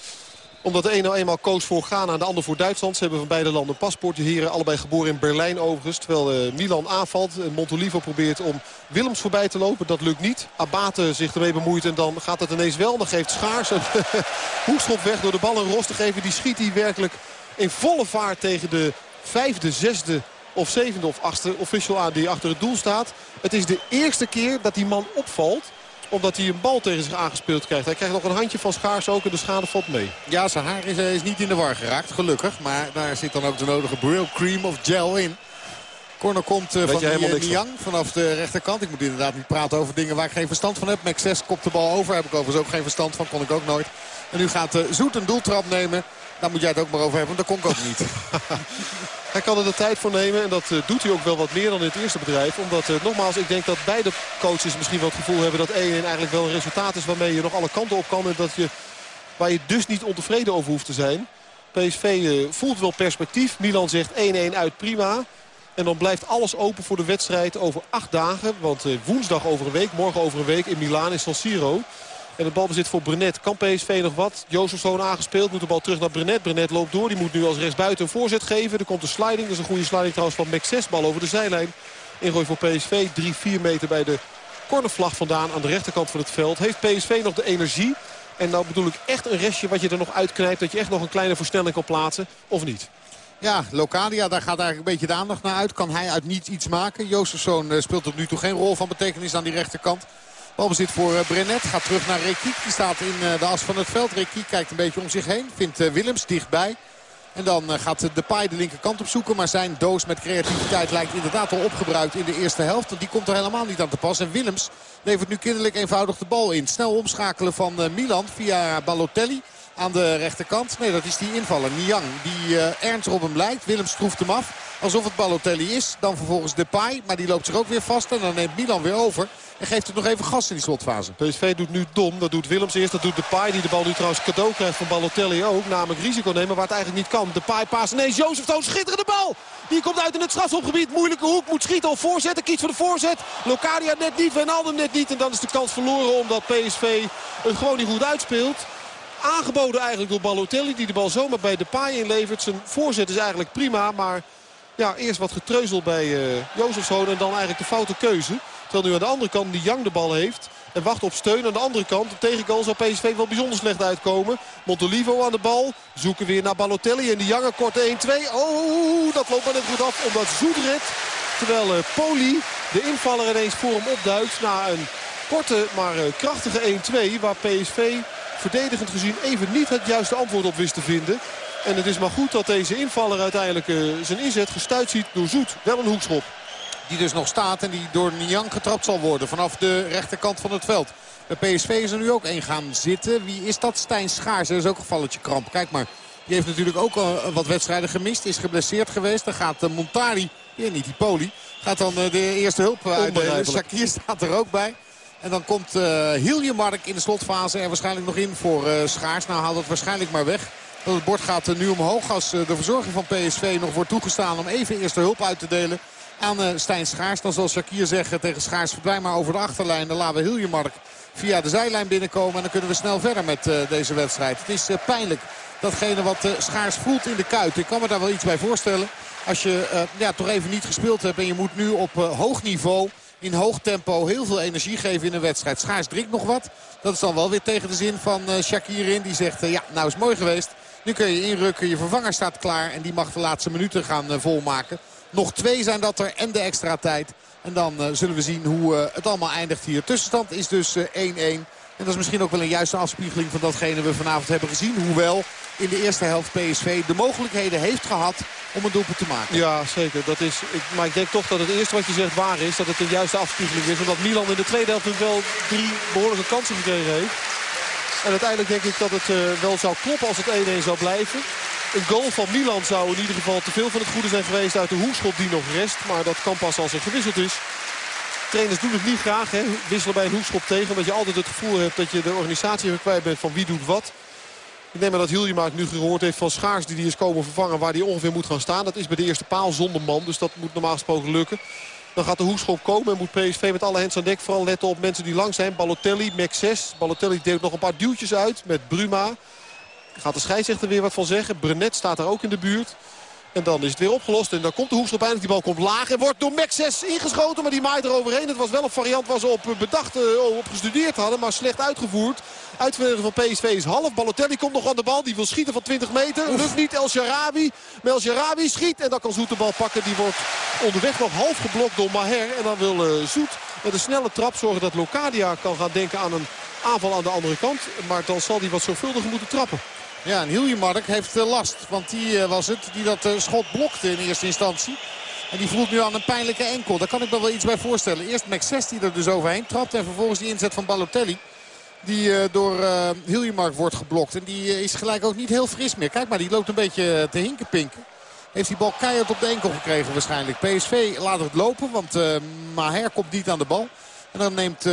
Omdat de ene eenmaal koos voor Ghana en de ander voor Duitsland. Ze hebben van beide landen paspoort. De heren allebei geboren in Berlijn overigens. Terwijl uh, Milan aanvalt. Montolivo probeert om Willems voorbij te lopen. Dat lukt niet. Abate zich ermee bemoeit en dan gaat het ineens wel. Dan geeft Schaars een hoekschop weg door de bal een Ros te geven. Die schiet hij werkelijk in volle vaart tegen de vijfde, zesde of zevende of achtste official aan die achter het doel staat. Het is de eerste keer dat die man opvalt omdat hij een bal tegen zich aangespeeld krijgt. Hij krijgt nog een handje van schaars ook en de schade valt mee. Ja, zijn haar is, is niet in de war geraakt, gelukkig. Maar daar zit dan ook de nodige Brill Cream of Gel in. Corner komt uh, van die, Niang vanaf de rechterkant. Ik moet inderdaad niet praten over dingen waar ik geen verstand van heb. Max 6 kopt de bal over. Heb ik overigens ook geen verstand van. Kon ik ook nooit. En nu gaat uh, Zoet een doeltrap nemen. Daar moet jij het ook maar over hebben, want dat kon ik ook niet. Hij kan er de tijd voor nemen en dat uh, doet hij ook wel wat meer dan in het eerste bedrijf. Omdat, uh, nogmaals, ik denk dat beide coaches misschien wel het gevoel hebben dat 1-1 eigenlijk wel een resultaat is waarmee je nog alle kanten op kan. En dat je, waar je dus niet ontevreden over hoeft te zijn. PSV eh, voelt wel perspectief. Milan zegt 1-1 uit prima. En dan blijft alles open voor de wedstrijd over acht dagen. Want woensdag over een week, morgen over een week in Milaan in San Siro. En het balbezit voor Brenet. Kan PSV nog wat? Jozefzoon aangespeeld. Moet de bal terug naar Brenet. Brenet loopt door. Die moet nu als rechtsbuiten een voorzet geven. Er komt een sliding. Dat is een goede sliding trouwens van Max 6. Bal over de zijlijn. Ingooi voor PSV. 3-4 meter bij de cornervlag vandaan aan de rechterkant van het veld. Heeft PSV nog de energie? En nou bedoel ik echt een restje wat je er nog uitknijpt. Dat je echt nog een kleine versnelling kan plaatsen. Of niet? Ja, Locadia, daar gaat eigenlijk een beetje de aandacht naar uit. Kan hij uit niets iets maken? Jozefzoon eh, speelt tot nu toe geen rol van betekenis aan die rechterkant. Balbezit voor eh, Brenet. Gaat terug naar Rekiek. Die staat in eh, de as van het veld. Rekiek kijkt een beetje om zich heen. Vindt eh, Willems dichtbij. En dan gaat Depay de linkerkant op zoeken. Maar zijn doos met creativiteit lijkt inderdaad al opgebruikt in de eerste helft. Want die komt er helemaal niet aan te pas. En Willems levert nu kinderlijk eenvoudig de bal in. Snel omschakelen van Milan via Balotelli aan de rechterkant. Nee, dat is die invaller, Niang. Die uh, ernstig op hem lijkt. Willems troeft hem af. Alsof het Balotelli is. Dan vervolgens Depay. Maar die loopt zich ook weer vast. En dan neemt Milan weer over. En geeft het nog even gas in die slotfase. PSV doet nu dom. Dat doet Willems eerst. Dat doet Depay. Die de bal nu trouwens cadeau krijgt van Balotelli ook. Namelijk risico nemen waar het eigenlijk niet kan. Depay paas. Nee, Jozef Toon. Schitterende bal. Die komt uit in het strafschopgebied. Moeilijke hoek. Moet schieten of voorzetten. Kies voor de voorzet. Locadia net niet. Wijnaldum net niet. En dan is de kans verloren omdat PSV het gewoon niet goed uitspeelt. Aangeboden eigenlijk door Balotelli. Die de bal zomaar bij Depay inlevert. Zijn voorzet is eigenlijk prima. Maar ja, eerst wat getreuzel bij uh, Jozefshoon. En dan eigenlijk de foute keuze. Terwijl nu aan de andere kant die Young de bal heeft. En wacht op steun aan de andere kant. De tegengoal zou PSV wel bijzonder slecht uitkomen. Montolivo aan de bal. Zoeken weer naar Balotelli. En de Jange korte 1-2. Oh, dat loopt maar net goed af. Omdat Zoet redt. Terwijl uh, Poli, de invaller, ineens voor hem opduikt. Na een korte, maar uh, krachtige 1-2. Waar PSV verdedigend gezien even niet het juiste antwoord op wist te vinden. En het is maar goed dat deze invaller uiteindelijk uh, zijn inzet gestuurd ziet door Zoet. Wel een hoekschop. Die dus nog staat en die door Niang getrapt zal worden vanaf de rechterkant van het veld. Bij PSV is er nu ook één gaan zitten. Wie is dat? Stijn Schaars. Dat is ook een valletje kramp. Kijk maar. Die heeft natuurlijk ook al wat wedstrijden gemist. Is geblesseerd geweest. Dan gaat uh, Montari, ja, niet die Poli, gaat dan de eerste hulp uitdelen. Shakir staat er ook bij. En dan komt uh, Hiljemark in de slotfase er waarschijnlijk nog in voor uh, Schaars. Nou haalt dat waarschijnlijk maar weg. Het bord gaat nu omhoog als de verzorging van PSV nog wordt toegestaan om even eerste hulp uit te delen aan uh, Stijn Schaars. Dan zal Shakir zeggen tegen Schaars verdwijn maar over de achterlijn. Dan laten we Hiljemark via de zijlijn binnenkomen. En dan kunnen we snel verder met deze wedstrijd. Het is pijnlijk datgene wat Schaars voelt in de kuit. Ik kan me daar wel iets bij voorstellen. Als je ja, toch even niet gespeeld hebt en je moet nu op hoog niveau in hoog tempo heel veel energie geven in een wedstrijd. Schaars drinkt nog wat. Dat is dan wel weer tegen de zin van Shakir in. Die zegt, ja, nou is mooi geweest. Nu kun je inrukken. Je vervanger staat klaar. En die mag de laatste minuten gaan uh, volmaken. Nog twee zijn dat er en de extra tijd. En dan zullen we zien hoe het allemaal eindigt hier. Tussenstand is dus 1-1. En dat is misschien ook wel een juiste afspiegeling van datgene we vanavond hebben gezien. Hoewel in de eerste helft PSV de mogelijkheden heeft gehad om een doelpunt te maken. Ja, zeker. Dat is, ik, maar ik denk toch dat het eerste wat je zegt waar is. Dat het een juiste afspiegeling is. Omdat Milan in de tweede helft wel drie behoorlijke kansen gekregen heeft. En uiteindelijk denk ik dat het uh, wel zou kloppen als het 1-1 zou blijven. Een goal van Milan zou in ieder geval te veel van het goede zijn geweest uit de hoekschop die nog rest. Maar dat kan pas als er gewisseld is. Trainers doen het niet graag, hè? wisselen bij een hoekschop tegen. Omdat je altijd het gevoel hebt dat je de organisatie even kwijt bent van wie doet wat. Ik neem maar dat Hiljemaat nu gehoord heeft van Schaars die die is komen vervangen waar hij ongeveer moet gaan staan. Dat is bij de eerste paal zonder man, dus dat moet normaal gesproken lukken. Dan gaat de hoekschop komen en moet PSV met alle hands aan dek vooral letten op mensen die lang zijn. Balotelli, Mac 6. Balotelli deelt nog een paar duwtjes uit met Bruma. Gaat de scheidsrechter weer wat van zeggen. Brenet staat daar ook in de buurt. En dan is het weer opgelost. En dan komt de hoekschop eindelijk. Die bal komt laag en wordt door Mac 6 ingeschoten. Maar die maait er overheen. Het was wel een variant waar ze op bedacht, op gestudeerd hadden. Maar slecht uitgevoerd. Uitverdediger van PSV is half. Balotelli komt nog aan de bal. Die wil schieten van 20 meter. Lukt niet El Sharawi. Maar El Sharawi schiet. En dan kan Zoet de bal pakken. Die wordt onderweg nog half geblokt door Maher. En dan wil uh, Zoet met een snelle trap zorgen dat Locadia kan gaan denken aan een aanval aan de andere kant. Maar dan zal hij wat zorgvuldiger moeten trappen. Ja, en Hiljemark heeft uh, last. Want die uh, was het die dat schot blokte in eerste instantie. En die voelt nu aan een pijnlijke enkel. Daar kan ik me wel iets bij voorstellen. Eerst Max 6 die er dus overheen trapt. En vervolgens die inzet van Balotelli. Die uh, door uh, wordt geblokt. En die uh, is gelijk ook niet heel fris meer. Kijk maar, die loopt een beetje te hinkenpinken. Heeft die bal keihard op de enkel gekregen waarschijnlijk. PSV laat het lopen, want Maher komt niet aan de bal. En dan neemt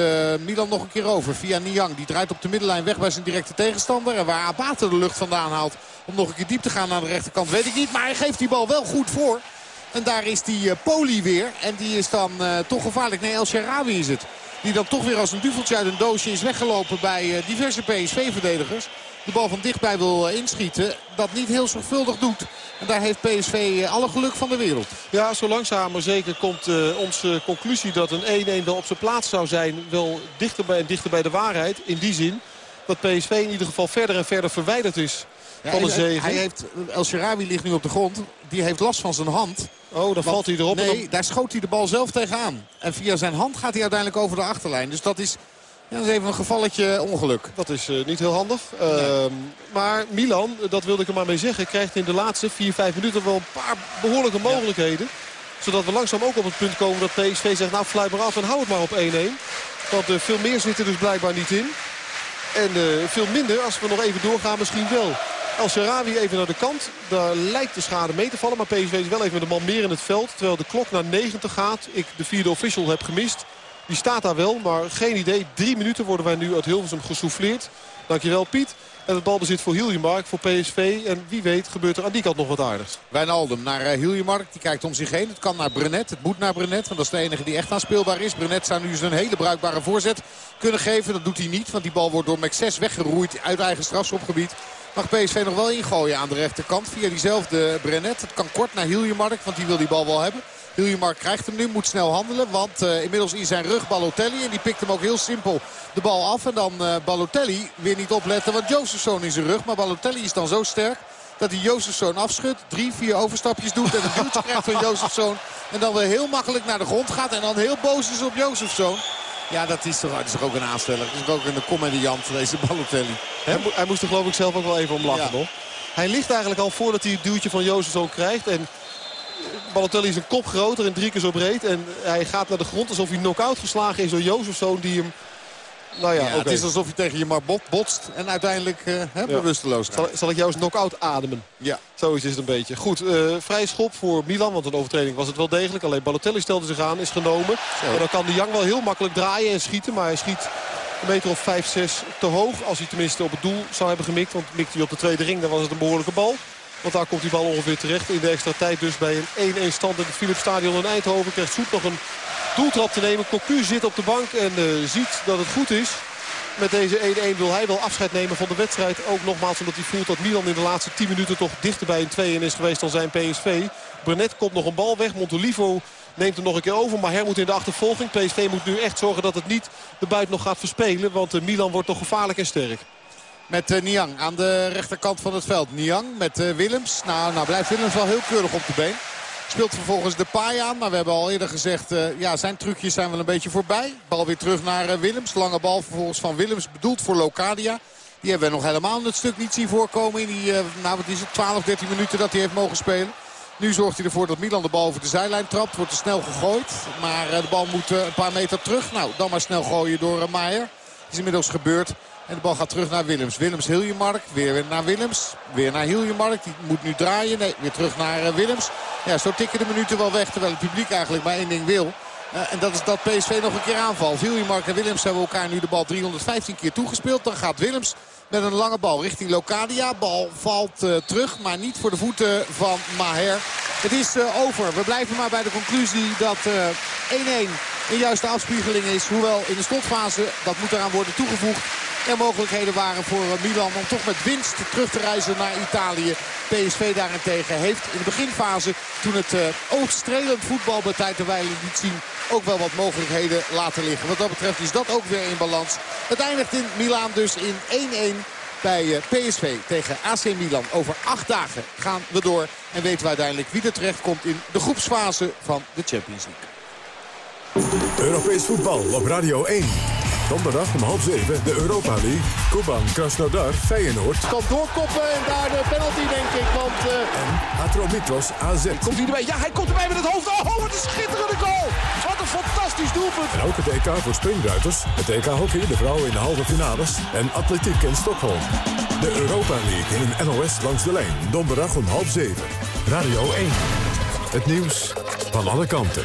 Milan nog een keer over via Niang. Die draait op de middenlijn weg bij zijn directe tegenstander. En waar Abate de lucht vandaan haalt om nog een keer diep te gaan naar de rechterkant weet ik niet. Maar hij geeft die bal wel goed voor. En daar is die Poli weer. En die is dan toch gevaarlijk. Nee, El Sharawi is het. Die dan toch weer als een duveltje uit een doosje is weggelopen bij diverse PSV-verdedigers. De bal van dichtbij wil inschieten. Dat niet heel zorgvuldig doet. En daar heeft PSV alle geluk van de wereld. Ja, zo langzaam maar zeker komt uh, onze conclusie dat een 1-1 wel op zijn plaats zou zijn. Wel dichter bij, dichter bij de waarheid. In die zin dat PSV in ieder geval verder en verder verwijderd is ja, van de zegen. Hij heeft, El Sharawi ligt nu op de grond. Die heeft last van zijn hand. Oh, dan valt hij erop. Nee, dan... daar schoot hij de bal zelf tegenaan. En via zijn hand gaat hij uiteindelijk over de achterlijn. Dus dat is, ja, dat is even een gevalletje ongeluk. Dat is uh, niet heel handig. Nee. Uh, maar Milan, dat wilde ik er maar mee zeggen, krijgt in de laatste 4-5 minuten wel een paar behoorlijke mogelijkheden. Ja. Zodat we langzaam ook op het punt komen dat PSV zegt, nou fluit maar af en hou het maar op 1-1. Want uh, veel meer zit er dus blijkbaar niet in. En uh, veel minder, als we nog even doorgaan, misschien wel. El Sharawi even naar de kant. Daar lijkt de schade mee te vallen. Maar PSV is wel even met de man meer in het veld. Terwijl de klok naar 90 gaat. Ik de vierde official heb gemist. Die staat daar wel, maar geen idee. Drie minuten worden wij nu uit Hilversum gesouffleerd. Dankjewel Piet. En het balbezit voor Hiljemark, voor PSV. En wie weet gebeurt er aan die kant nog wat aardigs. Wijnaldum naar uh, Hiljemark. Die kijkt om zich heen. Het kan naar Brenet. Het moet naar Brenet. Want dat is de enige die echt aanspeelbaar is. Brenet zou nu zijn hele bruikbare voorzet kunnen geven. Dat doet hij niet. Want die bal wordt door Max 6 weggeroeid uit eigen strafschopgebied. Mag PSV nog wel ingooien aan de rechterkant via diezelfde Brenet. Het kan kort naar Hiljemark, want die wil die bal wel hebben. Hiljemark krijgt hem nu, moet snel handelen. Want uh, inmiddels in zijn rug Balotelli. En die pikt hem ook heel simpel de bal af. En dan uh, Balotelli weer niet opletten, want Jozefzoon in zijn rug. Maar Balotelli is dan zo sterk dat hij Jozefzoon afschudt. Drie, vier overstapjes doet en een duwtje krijgt van Jozefzoon. En dan weer heel makkelijk naar de grond gaat. En dan heel boos is op Jozefzoon. Ja, dat is, toch, dat is toch ook een aansteller. Dat is ook een comediant, deze Balotelli. Hij, hij, moest er geloof ik zelf ook wel even om lachen ja. nog. Hij ligt eigenlijk al voordat hij het duwtje van Jozefzoon krijgt. En Balotelli is een kop groter en drie keer zo breed. En hij gaat naar de grond alsof hij knock-out geslagen is door Jozefzoon die hem nou ja, Het is alsof je tegen je maar botst en uiteindelijk uh, bewusteloos Zal, zal, ik jou eens knock-out ademen? Ja. Zo is het een beetje. Goed, uh, vrij schop voor Milan, want een overtreding was het wel degelijk. Alleen Balotelli stelde zich aan, is genomen. En dan kan de Jang wel heel makkelijk draaien en schieten. Maar hij schiet een meter of 5, 6 te hoog. Als hij tenminste op het doel zou hebben gemikt. Want mikt hij op de tweede ring, dan was het een behoorlijke bal. Want daar komt die bal ongeveer terecht. In de extra tijd dus bij een 1-1 stand in het Philipsstadion in Eindhoven. Krijgt Soet nog een doeltrap te nemen. Cocu zit op de bank en uh, ziet dat het goed is. Met deze 1-1 wil hij wel afscheid nemen van de wedstrijd. Ook nogmaals omdat hij voelt dat Milan in de laatste 10 minuten toch dichter bij een 2-1 is geweest dan zijn PSV. Brenet komt nog een bal weg. Montolivo neemt hem nog een keer over. Maar Her moet in de achtervolging. PSV moet nu echt zorgen dat het niet de buit nog gaat verspelen. Want Milan wordt toch gevaarlijk en sterk. Met uh, Niang aan de rechterkant van het veld. Niang met Willems. Nou, nou blijft Willems wel heel keurig op de been. Speelt vervolgens de paai aan. Maar we hebben al eerder gezegd, uh, ja, zijn trucjes zijn wel een beetje voorbij. Bal weer terug naar uh, Willems. Lange bal vervolgens van Willems bedoeld voor Locadia. Die hebben we nog helemaal het stuk niet zien voorkomen in die, uh, nou wat is het, 12, 13 minuten dat hij heeft mogen spelen. Nu zorgt hij ervoor dat Milan de bal over de zijlijn trapt. Wordt er snel gegooid. Maar de bal moet een paar meter terug. Nou, dan maar snel gooien door Maier. Is inmiddels gebeurd. En de bal gaat terug naar Willems. Willems, Hiljemark. Weer naar Willems. Weer naar Hiljemark. Die moet nu draaien. Nee, weer terug naar uh, Willems. Ja, zo tikken de minuten wel weg. Terwijl het publiek eigenlijk maar één ding wil. Uh, en dat is dat PSV nog een keer aanvalt. Hiljemark en Willems hebben elkaar nu de bal 315 keer toegespeeld. Dan gaat Willems met een lange bal richting Locadia. Bal valt uh, terug, maar niet voor de voeten van Maher. Het is over. We blijven maar bij de conclusie dat 1-1 een juiste afspiegeling is. Hoewel in de slotfase, dat moet eraan worden toegevoegd er mogelijkheden waren voor eh, Milan om toch met winst terug te reizen naar Italië. PSV daarentegen heeft in de beginfase, toen het uh, oogstrelend voetbal bij tijd wijle liet zien, ook wel wat mogelijkheden laten liggen. Wat dat betreft is dat ook weer in balans. Het eindigt in Milaan dus in 1-1 bij eh, PSV tegen AC Milan. Over acht dagen gaan we door en weten we uiteindelijk wie er terecht komt in de groepsfase van de Champions League. Europees voetbal op Radio 1. Donderdag om half zeven de Europa League. Kuban Krasnodar Feyenoord. Kan doorkoppen en daar de penalty denk ik. Want, uh... En Atromitros AZ. Komt hij erbij? Ja, hij komt erbij met het hoofd. Oh, wat een schitterende goal. Wat een fantastisch doelpunt. En ook het EK voor springruiters. Het EK hockey, de vrouwen in de halve finales. En atletiek in Stockholm. De Europa League in een NOS langs de lijn. Donderdag om half zeven. Radio 1. Het nieuws van alle kanten.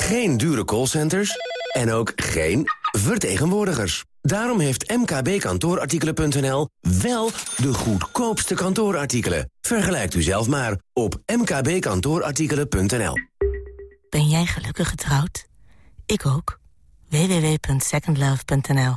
geen dure callcenters en ook geen vertegenwoordigers. Daarom heeft mkbkantoorartikelen.nl wel de goedkoopste kantoorartikelen. Vergelijkt u zelf maar op mkbkantoorartikelen.nl. Ben jij gelukkig getrouwd? Ik ook. www.secondlove.nl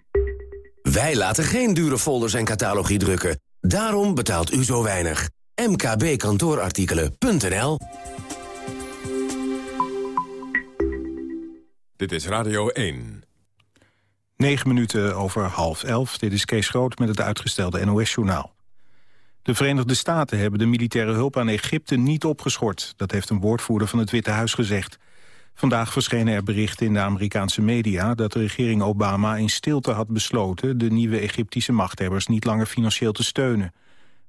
Wij laten geen dure folders en catalogie drukken. Daarom betaalt u zo weinig. mkbkantoorartikelen.nl Dit is Radio 1. 9 minuten over half elf. Dit is Kees Groot met het uitgestelde NOS-journaal. De Verenigde Staten hebben de militaire hulp aan Egypte niet opgeschort. Dat heeft een woordvoerder van het Witte Huis gezegd. Vandaag verschenen er berichten in de Amerikaanse media... dat de regering Obama in stilte had besloten... de nieuwe Egyptische machthebbers niet langer financieel te steunen.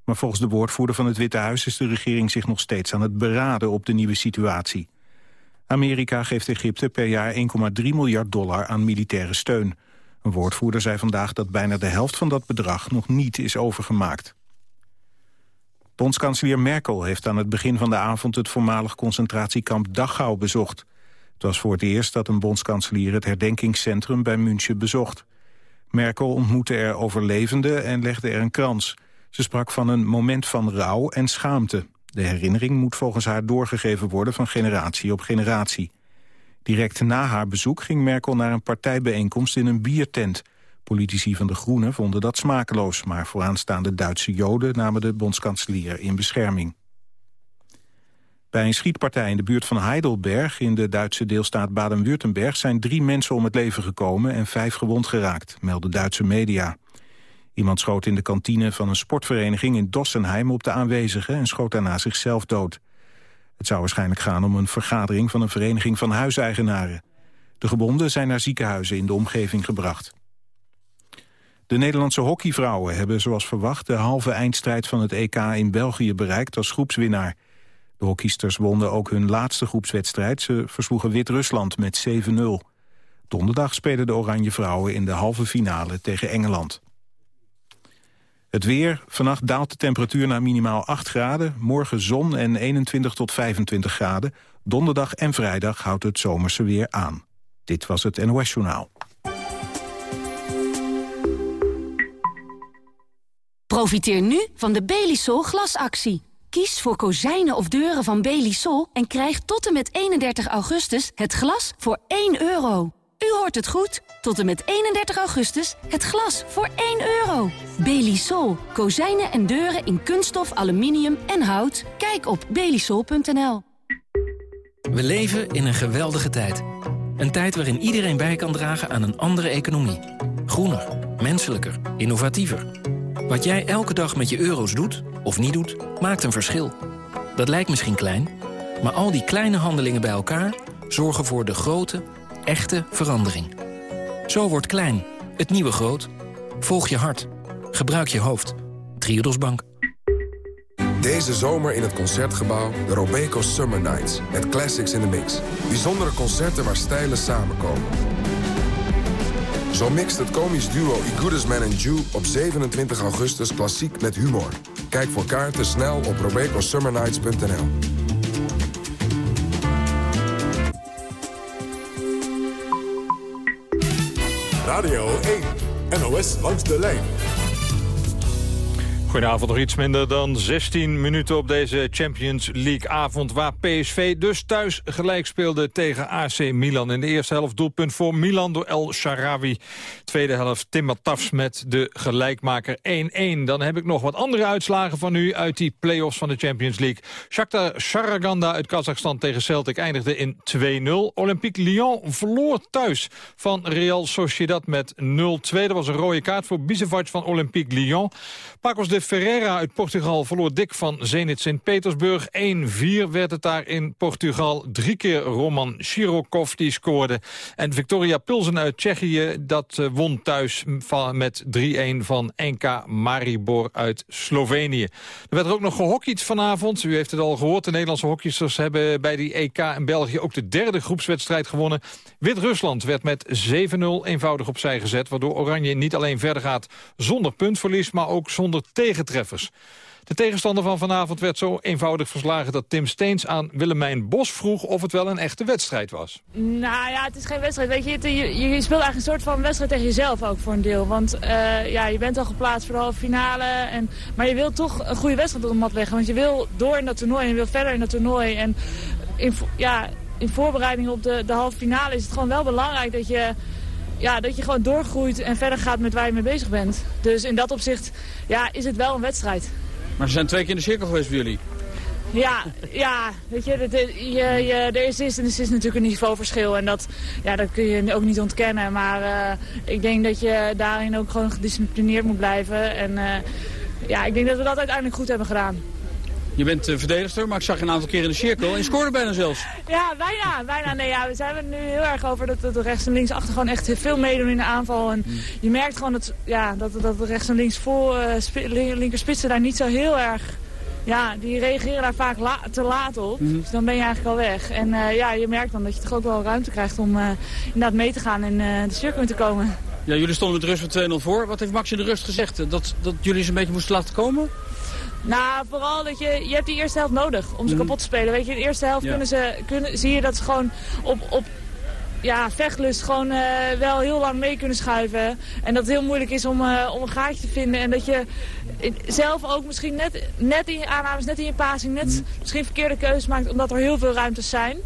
Maar volgens de woordvoerder van het Witte Huis... is de regering zich nog steeds aan het beraden op de nieuwe situatie. Amerika geeft Egypte per jaar 1,3 miljard dollar aan militaire steun. Een woordvoerder zei vandaag dat bijna de helft van dat bedrag... nog niet is overgemaakt. Bondskanselier Merkel heeft aan het begin van de avond... het voormalig concentratiekamp Dachau bezocht. Het was voor het eerst dat een bondskanselier het herdenkingscentrum bij München bezocht. Merkel ontmoette er overlevenden en legde er een krans. Ze sprak van een moment van rouw en schaamte. De herinnering moet volgens haar doorgegeven worden van generatie op generatie. Direct na haar bezoek ging Merkel naar een partijbijeenkomst in een biertent. Politici van de Groenen vonden dat smakeloos... maar vooraanstaande Duitse joden namen de bondskanselier in bescherming. Bij een schietpartij in de buurt van Heidelberg in de Duitse deelstaat Baden-Württemberg zijn drie mensen om het leven gekomen en vijf gewond geraakt, melden Duitse media. Iemand schoot in de kantine van een sportvereniging in Dossenheim op de aanwezigen en schoot daarna zichzelf dood. Het zou waarschijnlijk gaan om een vergadering van een vereniging van huiseigenaren. De gebonden zijn naar ziekenhuizen in de omgeving gebracht. De Nederlandse hockeyvrouwen hebben zoals verwacht de halve eindstrijd van het EK in België bereikt als groepswinnaar. De hockeysters wonnen ook hun laatste groepswedstrijd. Ze versloegen Wit-Rusland met 7-0. Donderdag spelen de Oranje Vrouwen in de halve finale tegen Engeland. Het weer. Vannacht daalt de temperatuur naar minimaal 8 graden. Morgen zon en 21 tot 25 graden. Donderdag en vrijdag houdt het zomerse weer aan. Dit was het NOS Journaal. Profiteer nu van de Belisol glasactie. Kies voor kozijnen of deuren van Belisol en krijg tot en met 31 augustus het glas voor 1 euro. U hoort het goed. Tot en met 31 augustus het glas voor 1 euro. Belisol. Kozijnen en deuren in kunststof, aluminium en hout. Kijk op belisol.nl. We leven in een geweldige tijd. Een tijd waarin iedereen bij kan dragen aan een andere economie. Groener, menselijker, innovatiever. Wat jij elke dag met je euro's doet, of niet doet, maakt een verschil. Dat lijkt misschien klein, maar al die kleine handelingen bij elkaar... zorgen voor de grote, echte verandering. Zo wordt klein, het nieuwe groot. Volg je hart. Gebruik je hoofd. Triodos Bank. Deze zomer in het Concertgebouw de Robeco Summer Nights. Met classics in the mix. Bijzondere concerten waar stijlen samenkomen. Zo mixt het komisch duo I Goodest Man and Jew op 27 augustus klassiek met humor. Kijk voor kaarten snel op robecosummernights.nl. Radio 1, NOS langs de lijn. Goedenavond, nog iets minder dan 16 minuten op deze Champions League-avond... waar PSV dus thuis gelijk speelde tegen AC Milan. In de eerste helft doelpunt voor Milan door El Sharawi. Tweede helft Tim Tafs met de gelijkmaker 1-1. Dan heb ik nog wat andere uitslagen van u uit die play-offs van de Champions League. Shakhtar Sharaganda uit Kazachstan tegen Celtic eindigde in 2-0. Olympique Lyon verloor thuis van Real Sociedad met 0-2. Dat was een rode kaart voor Bisevac van Olympique Lyon. Pacos de Ferreira uit Portugal verloor dik van Zenit Sint-Petersburg. 1-4 werd het daar in Portugal. Drie keer Roman Shirokov die scoorde. En Victoria Pilsen uit Tsjechië, dat eh, won thuis met 3-1 van NK Maribor uit Slovenië. Er werd er ook nog gehockeyd vanavond. U heeft het al gehoord, de Nederlandse hockeysters hebben bij die EK in België ook de derde groepswedstrijd gewonnen. Wit-Rusland werd met 7-0 eenvoudig opzij gezet, waardoor Oranje niet alleen verder gaat zonder puntverlies, maar ook zonder tegentreffers. De tegenstander van vanavond werd zo eenvoudig verslagen dat Tim Steens aan Willemijn Bos vroeg of het wel een echte wedstrijd was. Nou ja, het is geen wedstrijd. Weet je, je, je speelt eigenlijk een soort van wedstrijd tegen jezelf ook voor een deel. Want uh, ja, je bent al geplaatst voor de halve finale. En, maar je wilt toch een goede wedstrijd op de mat leggen. Want je wil door in dat toernooi en je wil verder in dat toernooi. En in, ja, in voorbereiding op de, de halve finale is het gewoon wel belangrijk dat je ja, dat je gewoon doorgroeit en verder gaat met waar je mee bezig bent. Dus in dat opzicht ja, is het wel een wedstrijd. Maar ze zijn twee keer in de cirkel geweest voor jullie. Ja, ja, weet je, de, de, je, je, de eerste is, is natuurlijk een niveauverschil. En dat, ja, dat kun je ook niet ontkennen. Maar uh, ik denk dat je daarin ook gewoon gedisciplineerd moet blijven. En uh, ja, ik denk dat we dat uiteindelijk goed hebben gedaan. Je bent uh, verdedigster, maar ik zag je een aantal keer in de cirkel en je scoorde bijna zelfs. Ja, bijna. bijna. Nee, ja, we zijn er nu heel erg over dat, dat de rechts en links achter gewoon echt veel meedoen in de aanval. En mm. je merkt gewoon dat, ja, dat, dat de rechts en links voor uh, linkerspitsen daar niet zo heel erg... Ja, die reageren daar vaak te laat op. Mm. Dus dan ben je eigenlijk al weg. En uh, ja, je merkt dan dat je toch ook wel ruimte krijgt om inderdaad mee te gaan en de cirkel te komen. Ja, jullie stonden met de rust van 2-0 voor. Wat heeft Max in de rust gezegd? Dat, dat jullie ze een beetje moesten laten komen? Nou, vooral dat je, je hebt die eerste helft nodig om ze mhm. kapot te spelen. Weet je, in de eerste helft kunnen ze, kunnen, zie je dat ze gewoon op, op ja, vechtlust gewoon uh, wel heel lang mee kunnen schuiven. En dat het heel moeilijk is om, uh, om een gaatje te vinden. En dat je zelf ook misschien net, net in je aannames, net in je passing, net mm. misschien verkeerde keuzes maakt. Omdat er heel veel ruimtes zijn.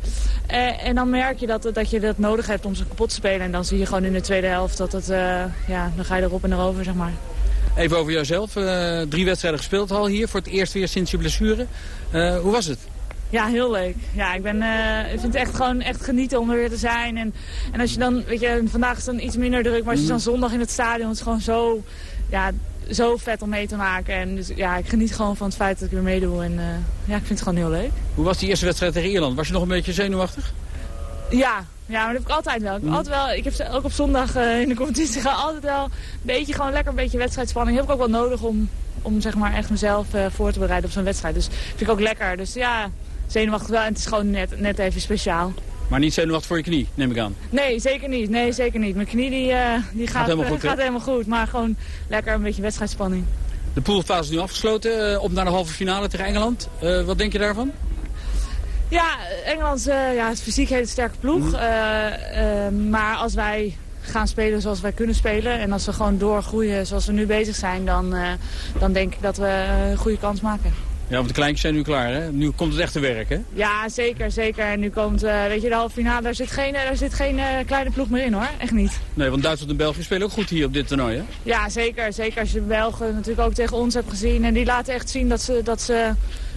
Uh, en dan merk je dat, dat je dat nodig hebt om ze kapot te spelen. En dan zie je gewoon in de tweede helft dat het, ja, dan ga je erop en erover, zeg maar. Even over jouzelf. Uh, drie wedstrijden gespeeld al hier. Voor het eerst weer sinds je blessure. Uh, hoe was het? Ja, heel leuk. Ja, ik, ben, uh, ik vind het echt gewoon echt genieten om er weer te zijn. En, en als je dan, weet je, vandaag is dan iets minder druk. Maar als je dan zondag in het stadion, het is gewoon zo, ja, zo vet om mee te maken. En dus ja, ik geniet gewoon van het feit dat ik weer meedoe. En ja, ik vind het gewoon heel leuk. Hoe was die eerste wedstrijd tegen Ierland? Was je nog een beetje zenuwachtig? Ja, ja, maar dat heb ik altijd wel. Ik, heb, mm. altijd wel, ik heb ook op zondag uh, in de competitie gaan altijd wel een beetje, gewoon lekker een beetje wedstrijdspanning. Heb ik ook wel nodig om, om zeg maar echt mezelf uh, voor te bereiden op zo'n wedstrijd. Dus vind ik ook lekker. Dus ja, zenuwachtig wel. En het is gewoon net, net even speciaal. Maar niet zenuwachtig voor je knie, neem ik aan? Nee, zeker niet. Nee, zeker niet. Mijn knie die, uh, die gaat, gaat, helemaal goed, gaat helemaal goed. Maar gewoon lekker een beetje wedstrijdspanning. De poolfase is nu afgesloten. op naar de halve finale tegen Engeland. wat denk je daarvan? Ja, Engeland uh, ja, is fysiek een hele sterke ploeg. Mhm. Eh, eh, maar als wij gaan spelen zoals wij kunnen spelen... en als we gewoon doorgroeien zoals we nu bezig zijn... dan, dan denk ik dat we een goede kans maken. Ja, want de kleintjes zijn nu klaar, hè? Nu komt het echte werk, hè? Ja, zeker, zeker. En nu komt, weet je, de halve finale, daar zit geen, daar zit geen kleine ploeg meer in, hoor. Echt niet. Nee, want Duitsland en België spelen ook goed hier op dit toernooi, hè? Ja, zeker. Zeker als je de Belgen natuurlijk ook tegen ons hebt gezien. En die laten echt zien dat ze, dat ze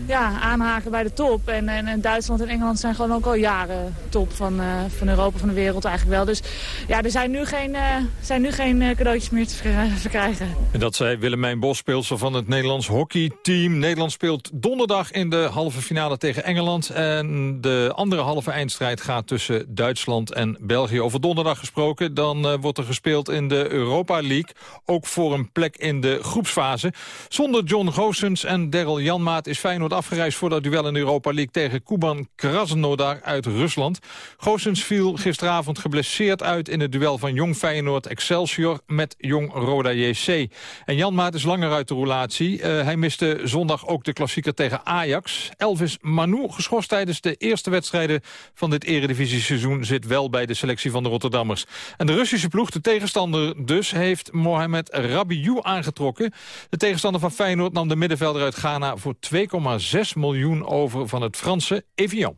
ja, aanhaken bij de top. En, en, Duitsland en Engeland zijn gewoon ook al jaren top van, uh, van Europa, van de wereld eigenlijk wel. Dus ja, er zijn nu geen, zijn nu geen cadeautjes meer te verkrijgen. En dat zei Willemijn Bos, speelster van het Nederlands hockeyteam. Nederland speelt donderdag in de halve finale tegen Engeland. En de andere halve eindstrijd gaat tussen Duitsland en België. Over donderdag gesproken, dan wordt er gespeeld in de Europa League. Ook voor een plek in de groepsfase. Zonder John Goossens en Daryl Janmaat is Feyenoord afgereisd... voor dat duel in Europa League tegen Kuban Krasnodar uit Rusland. Goossens viel gisteravond geblesseerd uit in het duel van Jong Feyenoord Excelsior... met Jong Roda JC. En Janmaat is langer uit de roulatie. Uh, hij miste zondag ook de klassieker tegen Ajax. Elvis Manu, geschorst tijdens de eerste wedstrijden van dit eredivisie-seizoen... zit wel bij de selectie van de Rotterdammers. En de Russische ploeg, de tegenstander dus, heeft Mohamed Rabiou aangetrokken. De tegenstander van Feyenoord nam de middenvelder uit Ghana... voor 2,6 miljoen over van het Franse Evian.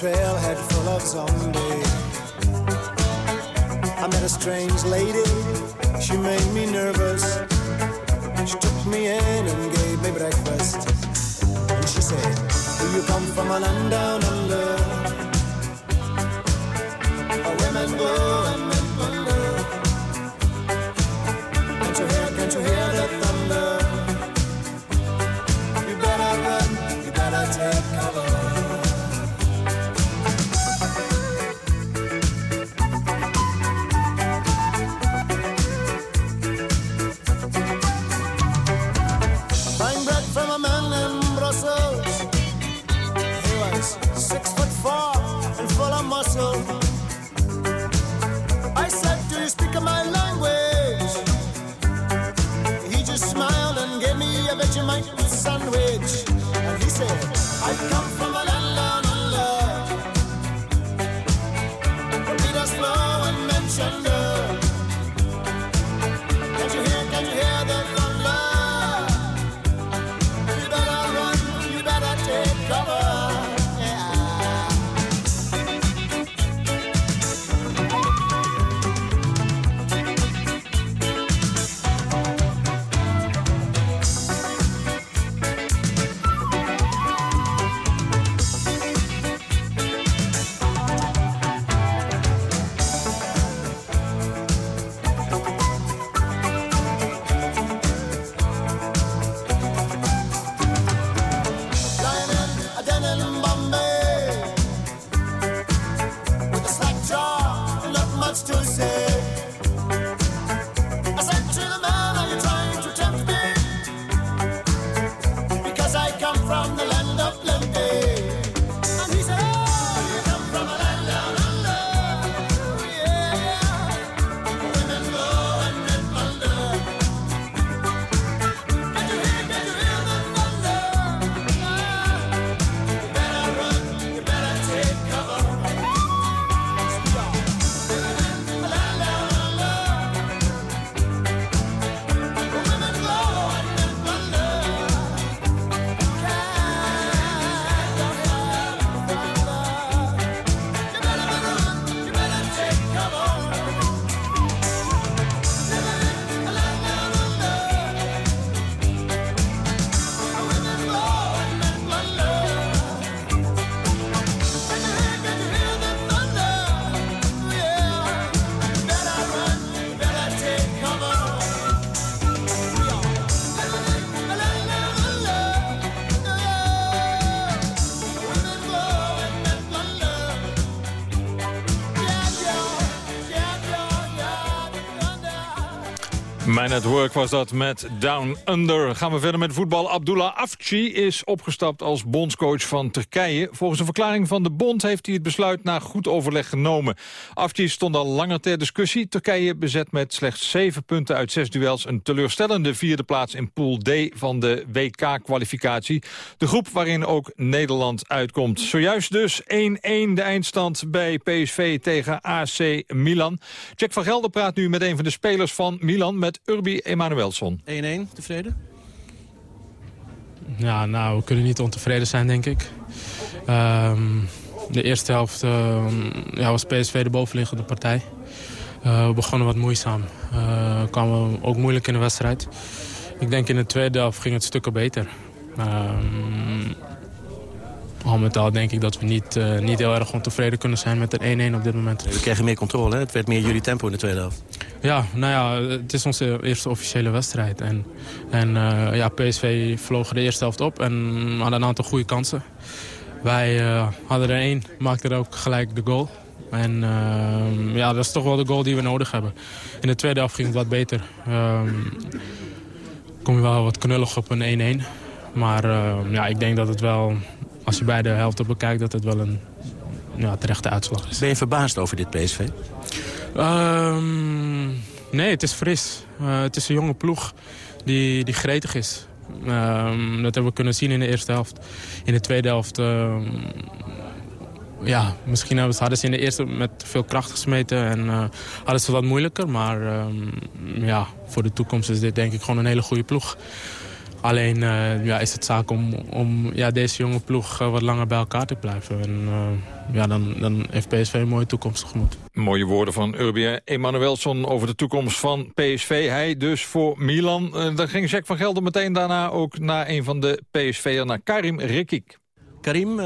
trailhead full of zombies. I met a strange lady, she made me nervous. She took me in breakfast. And she said, do you come from a land down under Mijn network was dat met Down Under. Gaan we verder met voetbal. Abdullah Afci is opgestapt als bondscoach van Turkije. Volgens een verklaring van de bond heeft hij het besluit na goed overleg genomen. Afci stond al langer ter discussie. Turkije bezet met slechts zeven punten uit zes duels... een teleurstellende vierde plaats in Pool D van de WK-kwalificatie. De groep waarin ook Nederland uitkomt. Zojuist dus 1-1 de eindstand bij PSV tegen AC Milan. Jack van Gelder praat nu met een van de spelers van Milan... met Urbi Emanuelsson. 1-1, tevreden? Ja, nou, we kunnen niet ontevreden zijn, denk ik. Ehm, de eerste helft uh, ja, was PSV de bovenliggende partij. Uh, we begonnen wat moeizaam. Uh, kwamen ook moeilijk in de wedstrijd. Ik denk in de tweede helft ging het stukken beter. Ehm, al met al denk ik dat we niet, uh, niet heel erg ontevreden kunnen zijn met een 1-1 op dit moment. We kregen meer controle, hè? het werd meer jullie tempo in de tweede helft. Ja, nou ja, het is onze eerste officiële wedstrijd. En, en uh, ja, PSV vlogen de eerste helft op en hadden een aantal goede kansen. Wij uh, hadden er één, maakten er ook gelijk de goal. En ja, dat is toch wel de goal die we nodig hebben. In de tweede helft ging het wat beter. kom je wel wat knullig op een 1-1. Maar ja, ik denk dat het wel als je beide helften bekijkt, dat het wel een ja, terechte uitslag is. Ben je verbaasd over dit PSV? Um, nee, het is fris. Uh, het is een jonge ploeg die, die gretig is. Um, dat hebben we kunnen zien in de eerste helft. In de tweede helft... Um, ja, misschien hadden ze in de eerste met veel kracht gesmeten en uh, hadden ze wat moeilijker. Maar ja, voor de toekomst is dit denk ik gewoon een hele goede ploeg. Alleen uh, ja, is het zaak om, om ja, deze jonge ploeg uh, wat langer bij elkaar te blijven. En uh, ja, dan, dan heeft PSV een mooie toekomst tegemoet. Mooie woorden van Urbia Emanuelsson over de toekomst van PSV. Hij dus voor Milan. dan ging Jack van Gelder meteen daarna ook naar een van de PSV'er, naar Karim Rekik. Karim,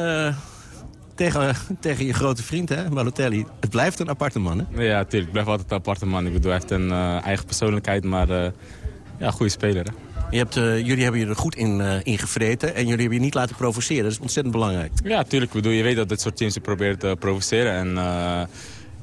tegen, tegen je grote vriend, hè, Malotelli. Het blijft een aparte man, hè? Ja, natuurlijk. Het blijft altijd een aparte man. Ik bedoel, hij heeft een eigen persoonlijkheid, maar ja, goede speler, hè? Je hebt, uh, jullie hebben je er goed in, uh, in gevreten en jullie hebben je niet laten provoceren. Dat is ontzettend belangrijk. Ja, tuurlijk. Bedoel, je weet dat dit soort teams je probeert te provoceren. En uh,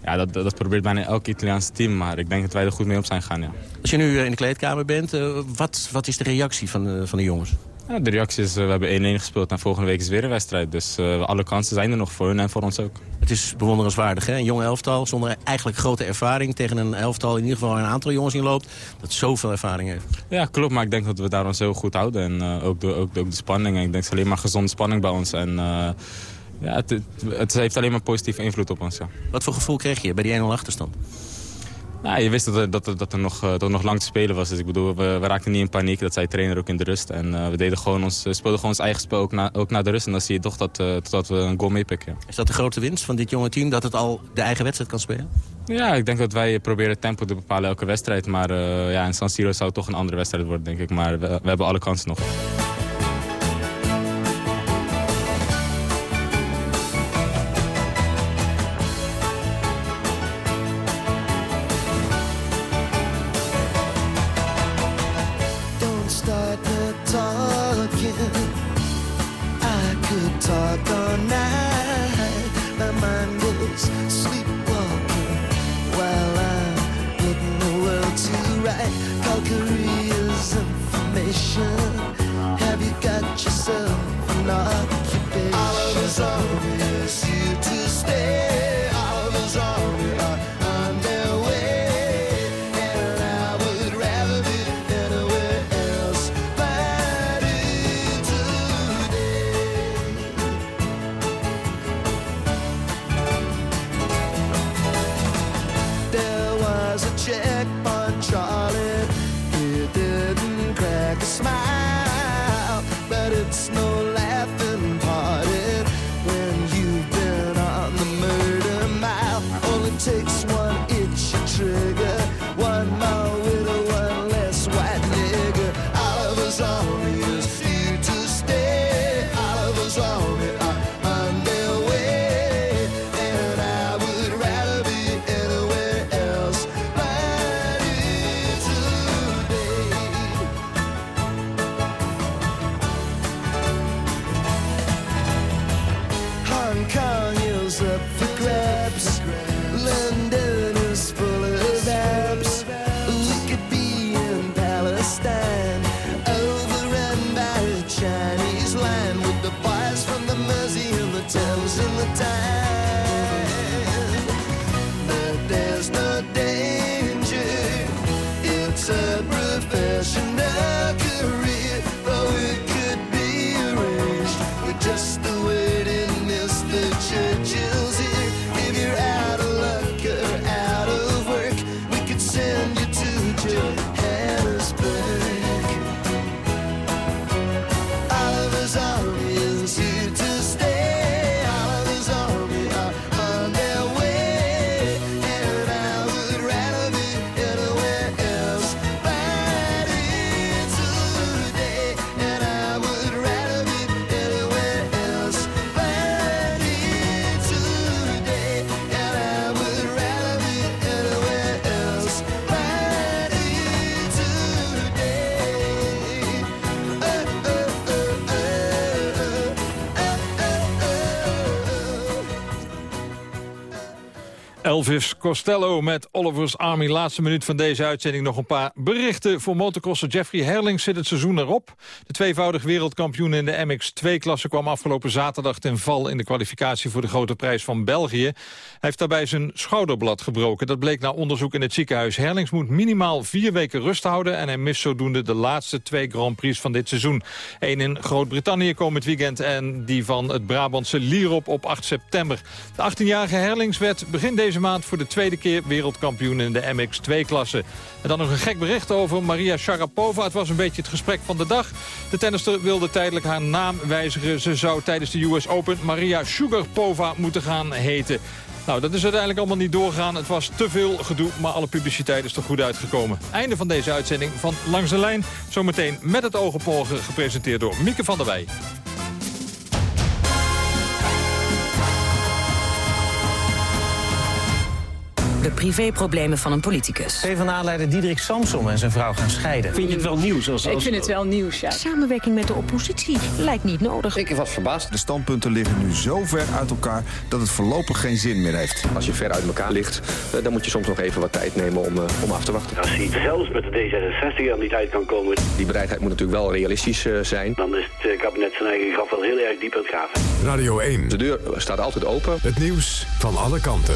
ja, dat, dat probeert bijna elk Italiaanse team. Maar ik denk dat wij er goed mee op zijn gegaan, ja. Als je nu in de kleedkamer bent, wat, wat is de reactie van, van de jongens? Ja, de reactie is, we hebben 1-1 gespeeld en volgende week is weer een wedstrijd. Dus uh, alle kansen zijn er nog voor hun en voor ons ook. Het is bewonderenswaardig, hè? Een jong elftal zonder eigenlijk grote ervaring... tegen een elftal in ieder geval een aantal jongens in loopt... dat zoveel ervaring heeft. Ja, klopt. Maar ik denk dat we daar ons heel goed houden. En uh, ook, de, ook, de, ook de spanning. En ik denk het is alleen maar gezonde spanning bij ons. En uh, ja, het, het, het, heeft alleen maar positieve invloed op ons, ja. Wat voor gevoel kreeg je bij die 1-0 achterstand? Nou, je wist dat er, dat, er, dat, er nog, dat er nog lang te spelen was. Dus ik bedoel, we, we raakten niet in paniek. Dat zei de trainer ook in de rust. En uh, we deden gewoon ons, speelden gewoon ons eigen spel ook, na, ook naar de rust. En dan zie je toch dat, uh, dat we een goal meepikken. Ja. Is dat de grote winst van dit jonge team? Dat het al de eigen wedstrijd kan spelen? Ja, ik denk dat wij proberen tempo te bepalen elke wedstrijd. Maar uh, ja, in San Siro zou het toch een andere wedstrijd worden, denk ik. Maar we, we hebben alle kansen nog. and started talking. I could talk all night. My mind was sleepwalking while I'm putting the world to right. Call careers information. Have you got yourself an occupation? All of us are here to stay. All of us are. Elvis Costello met Oliver's Army. Laatste minuut van deze uitzending nog een paar berichten. Voor motocrosser Jeffrey Herlings zit het seizoen erop. De tweevoudig wereldkampioen in de MX2-klasse kwam afgelopen zaterdag ten val... in de kwalificatie voor de grote prijs van België. Hij heeft daarbij zijn schouderblad gebroken. Dat bleek na onderzoek in het ziekenhuis. Herlings moet minimaal vier weken rust houden... en hij mist zodoende de laatste twee Grand Prix van dit seizoen. Eén in Groot-Brittannië komend weekend... en die van het Brabantse Lierop op 8 september. De 18-jarige Herlings werd begin deze maand voor de tweede keer wereldkampioen in de MX2-klasse. En dan nog een gek bericht over Maria Sharapova. Het was een beetje het gesprek van de dag. De tennister wilde tijdelijk haar naam wijzigen. Ze zou tijdens de US Open Maria Sugarpova moeten gaan heten. Nou, dat is uiteindelijk allemaal niet doorgegaan. Het was te veel gedoe, maar alle publiciteit is er goed uitgekomen. Einde van deze uitzending van Langs de Lijn. Zometeen met het oog gepresenteerd door Mieke van der Wij. De privéproblemen van een politicus. PvdA-leider Diederik Samsom en zijn vrouw gaan scheiden. Vind je het wel nieuws? Als, Ik vind het wel nieuws, ja. Samenwerking met de oppositie lijkt niet nodig. Ik was verbaasd. De standpunten liggen nu zo ver uit elkaar dat het voorlopig geen zin meer heeft. Als je ver uit elkaar ligt, eh, dan moet je soms nog even wat tijd nemen om, eh, om af te wachten. Als hij zelfs met de D66 aan die tijd kan komen... Die bereidheid moet natuurlijk wel realistisch eh, zijn. dan is het kabinet zijn eigen graf wel heel erg diep aan het graven. Radio 1. De deur staat altijd open. Het nieuws van alle kanten.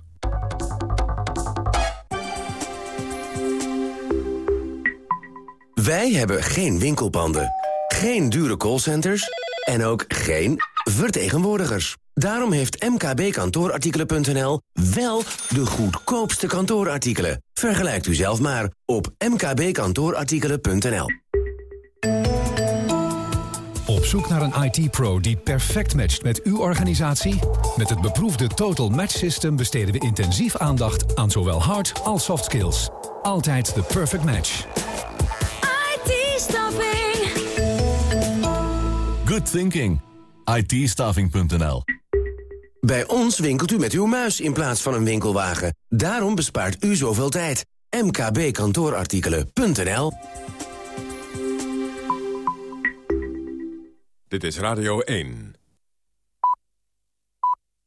Wij hebben geen winkelpanden, geen dure callcenters en ook geen vertegenwoordigers. Daarom heeft mkbkantoorartikelen.nl wel de goedkoopste kantoorartikelen. Vergelijkt u zelf maar op mkbkantoorartikelen.nl. Op zoek naar een IT-pro die perfect matcht met uw organisatie? Met het beproefde Total Match System besteden we intensief aandacht aan zowel hard als soft skills. Altijd de perfect match. IT-staffing. Good thinking. ITstaffing.nl Bij ons winkelt u met uw muis in plaats van een winkelwagen. Daarom bespaart u zoveel tijd. mkbkantoorartikelen.nl Dit is Radio 1.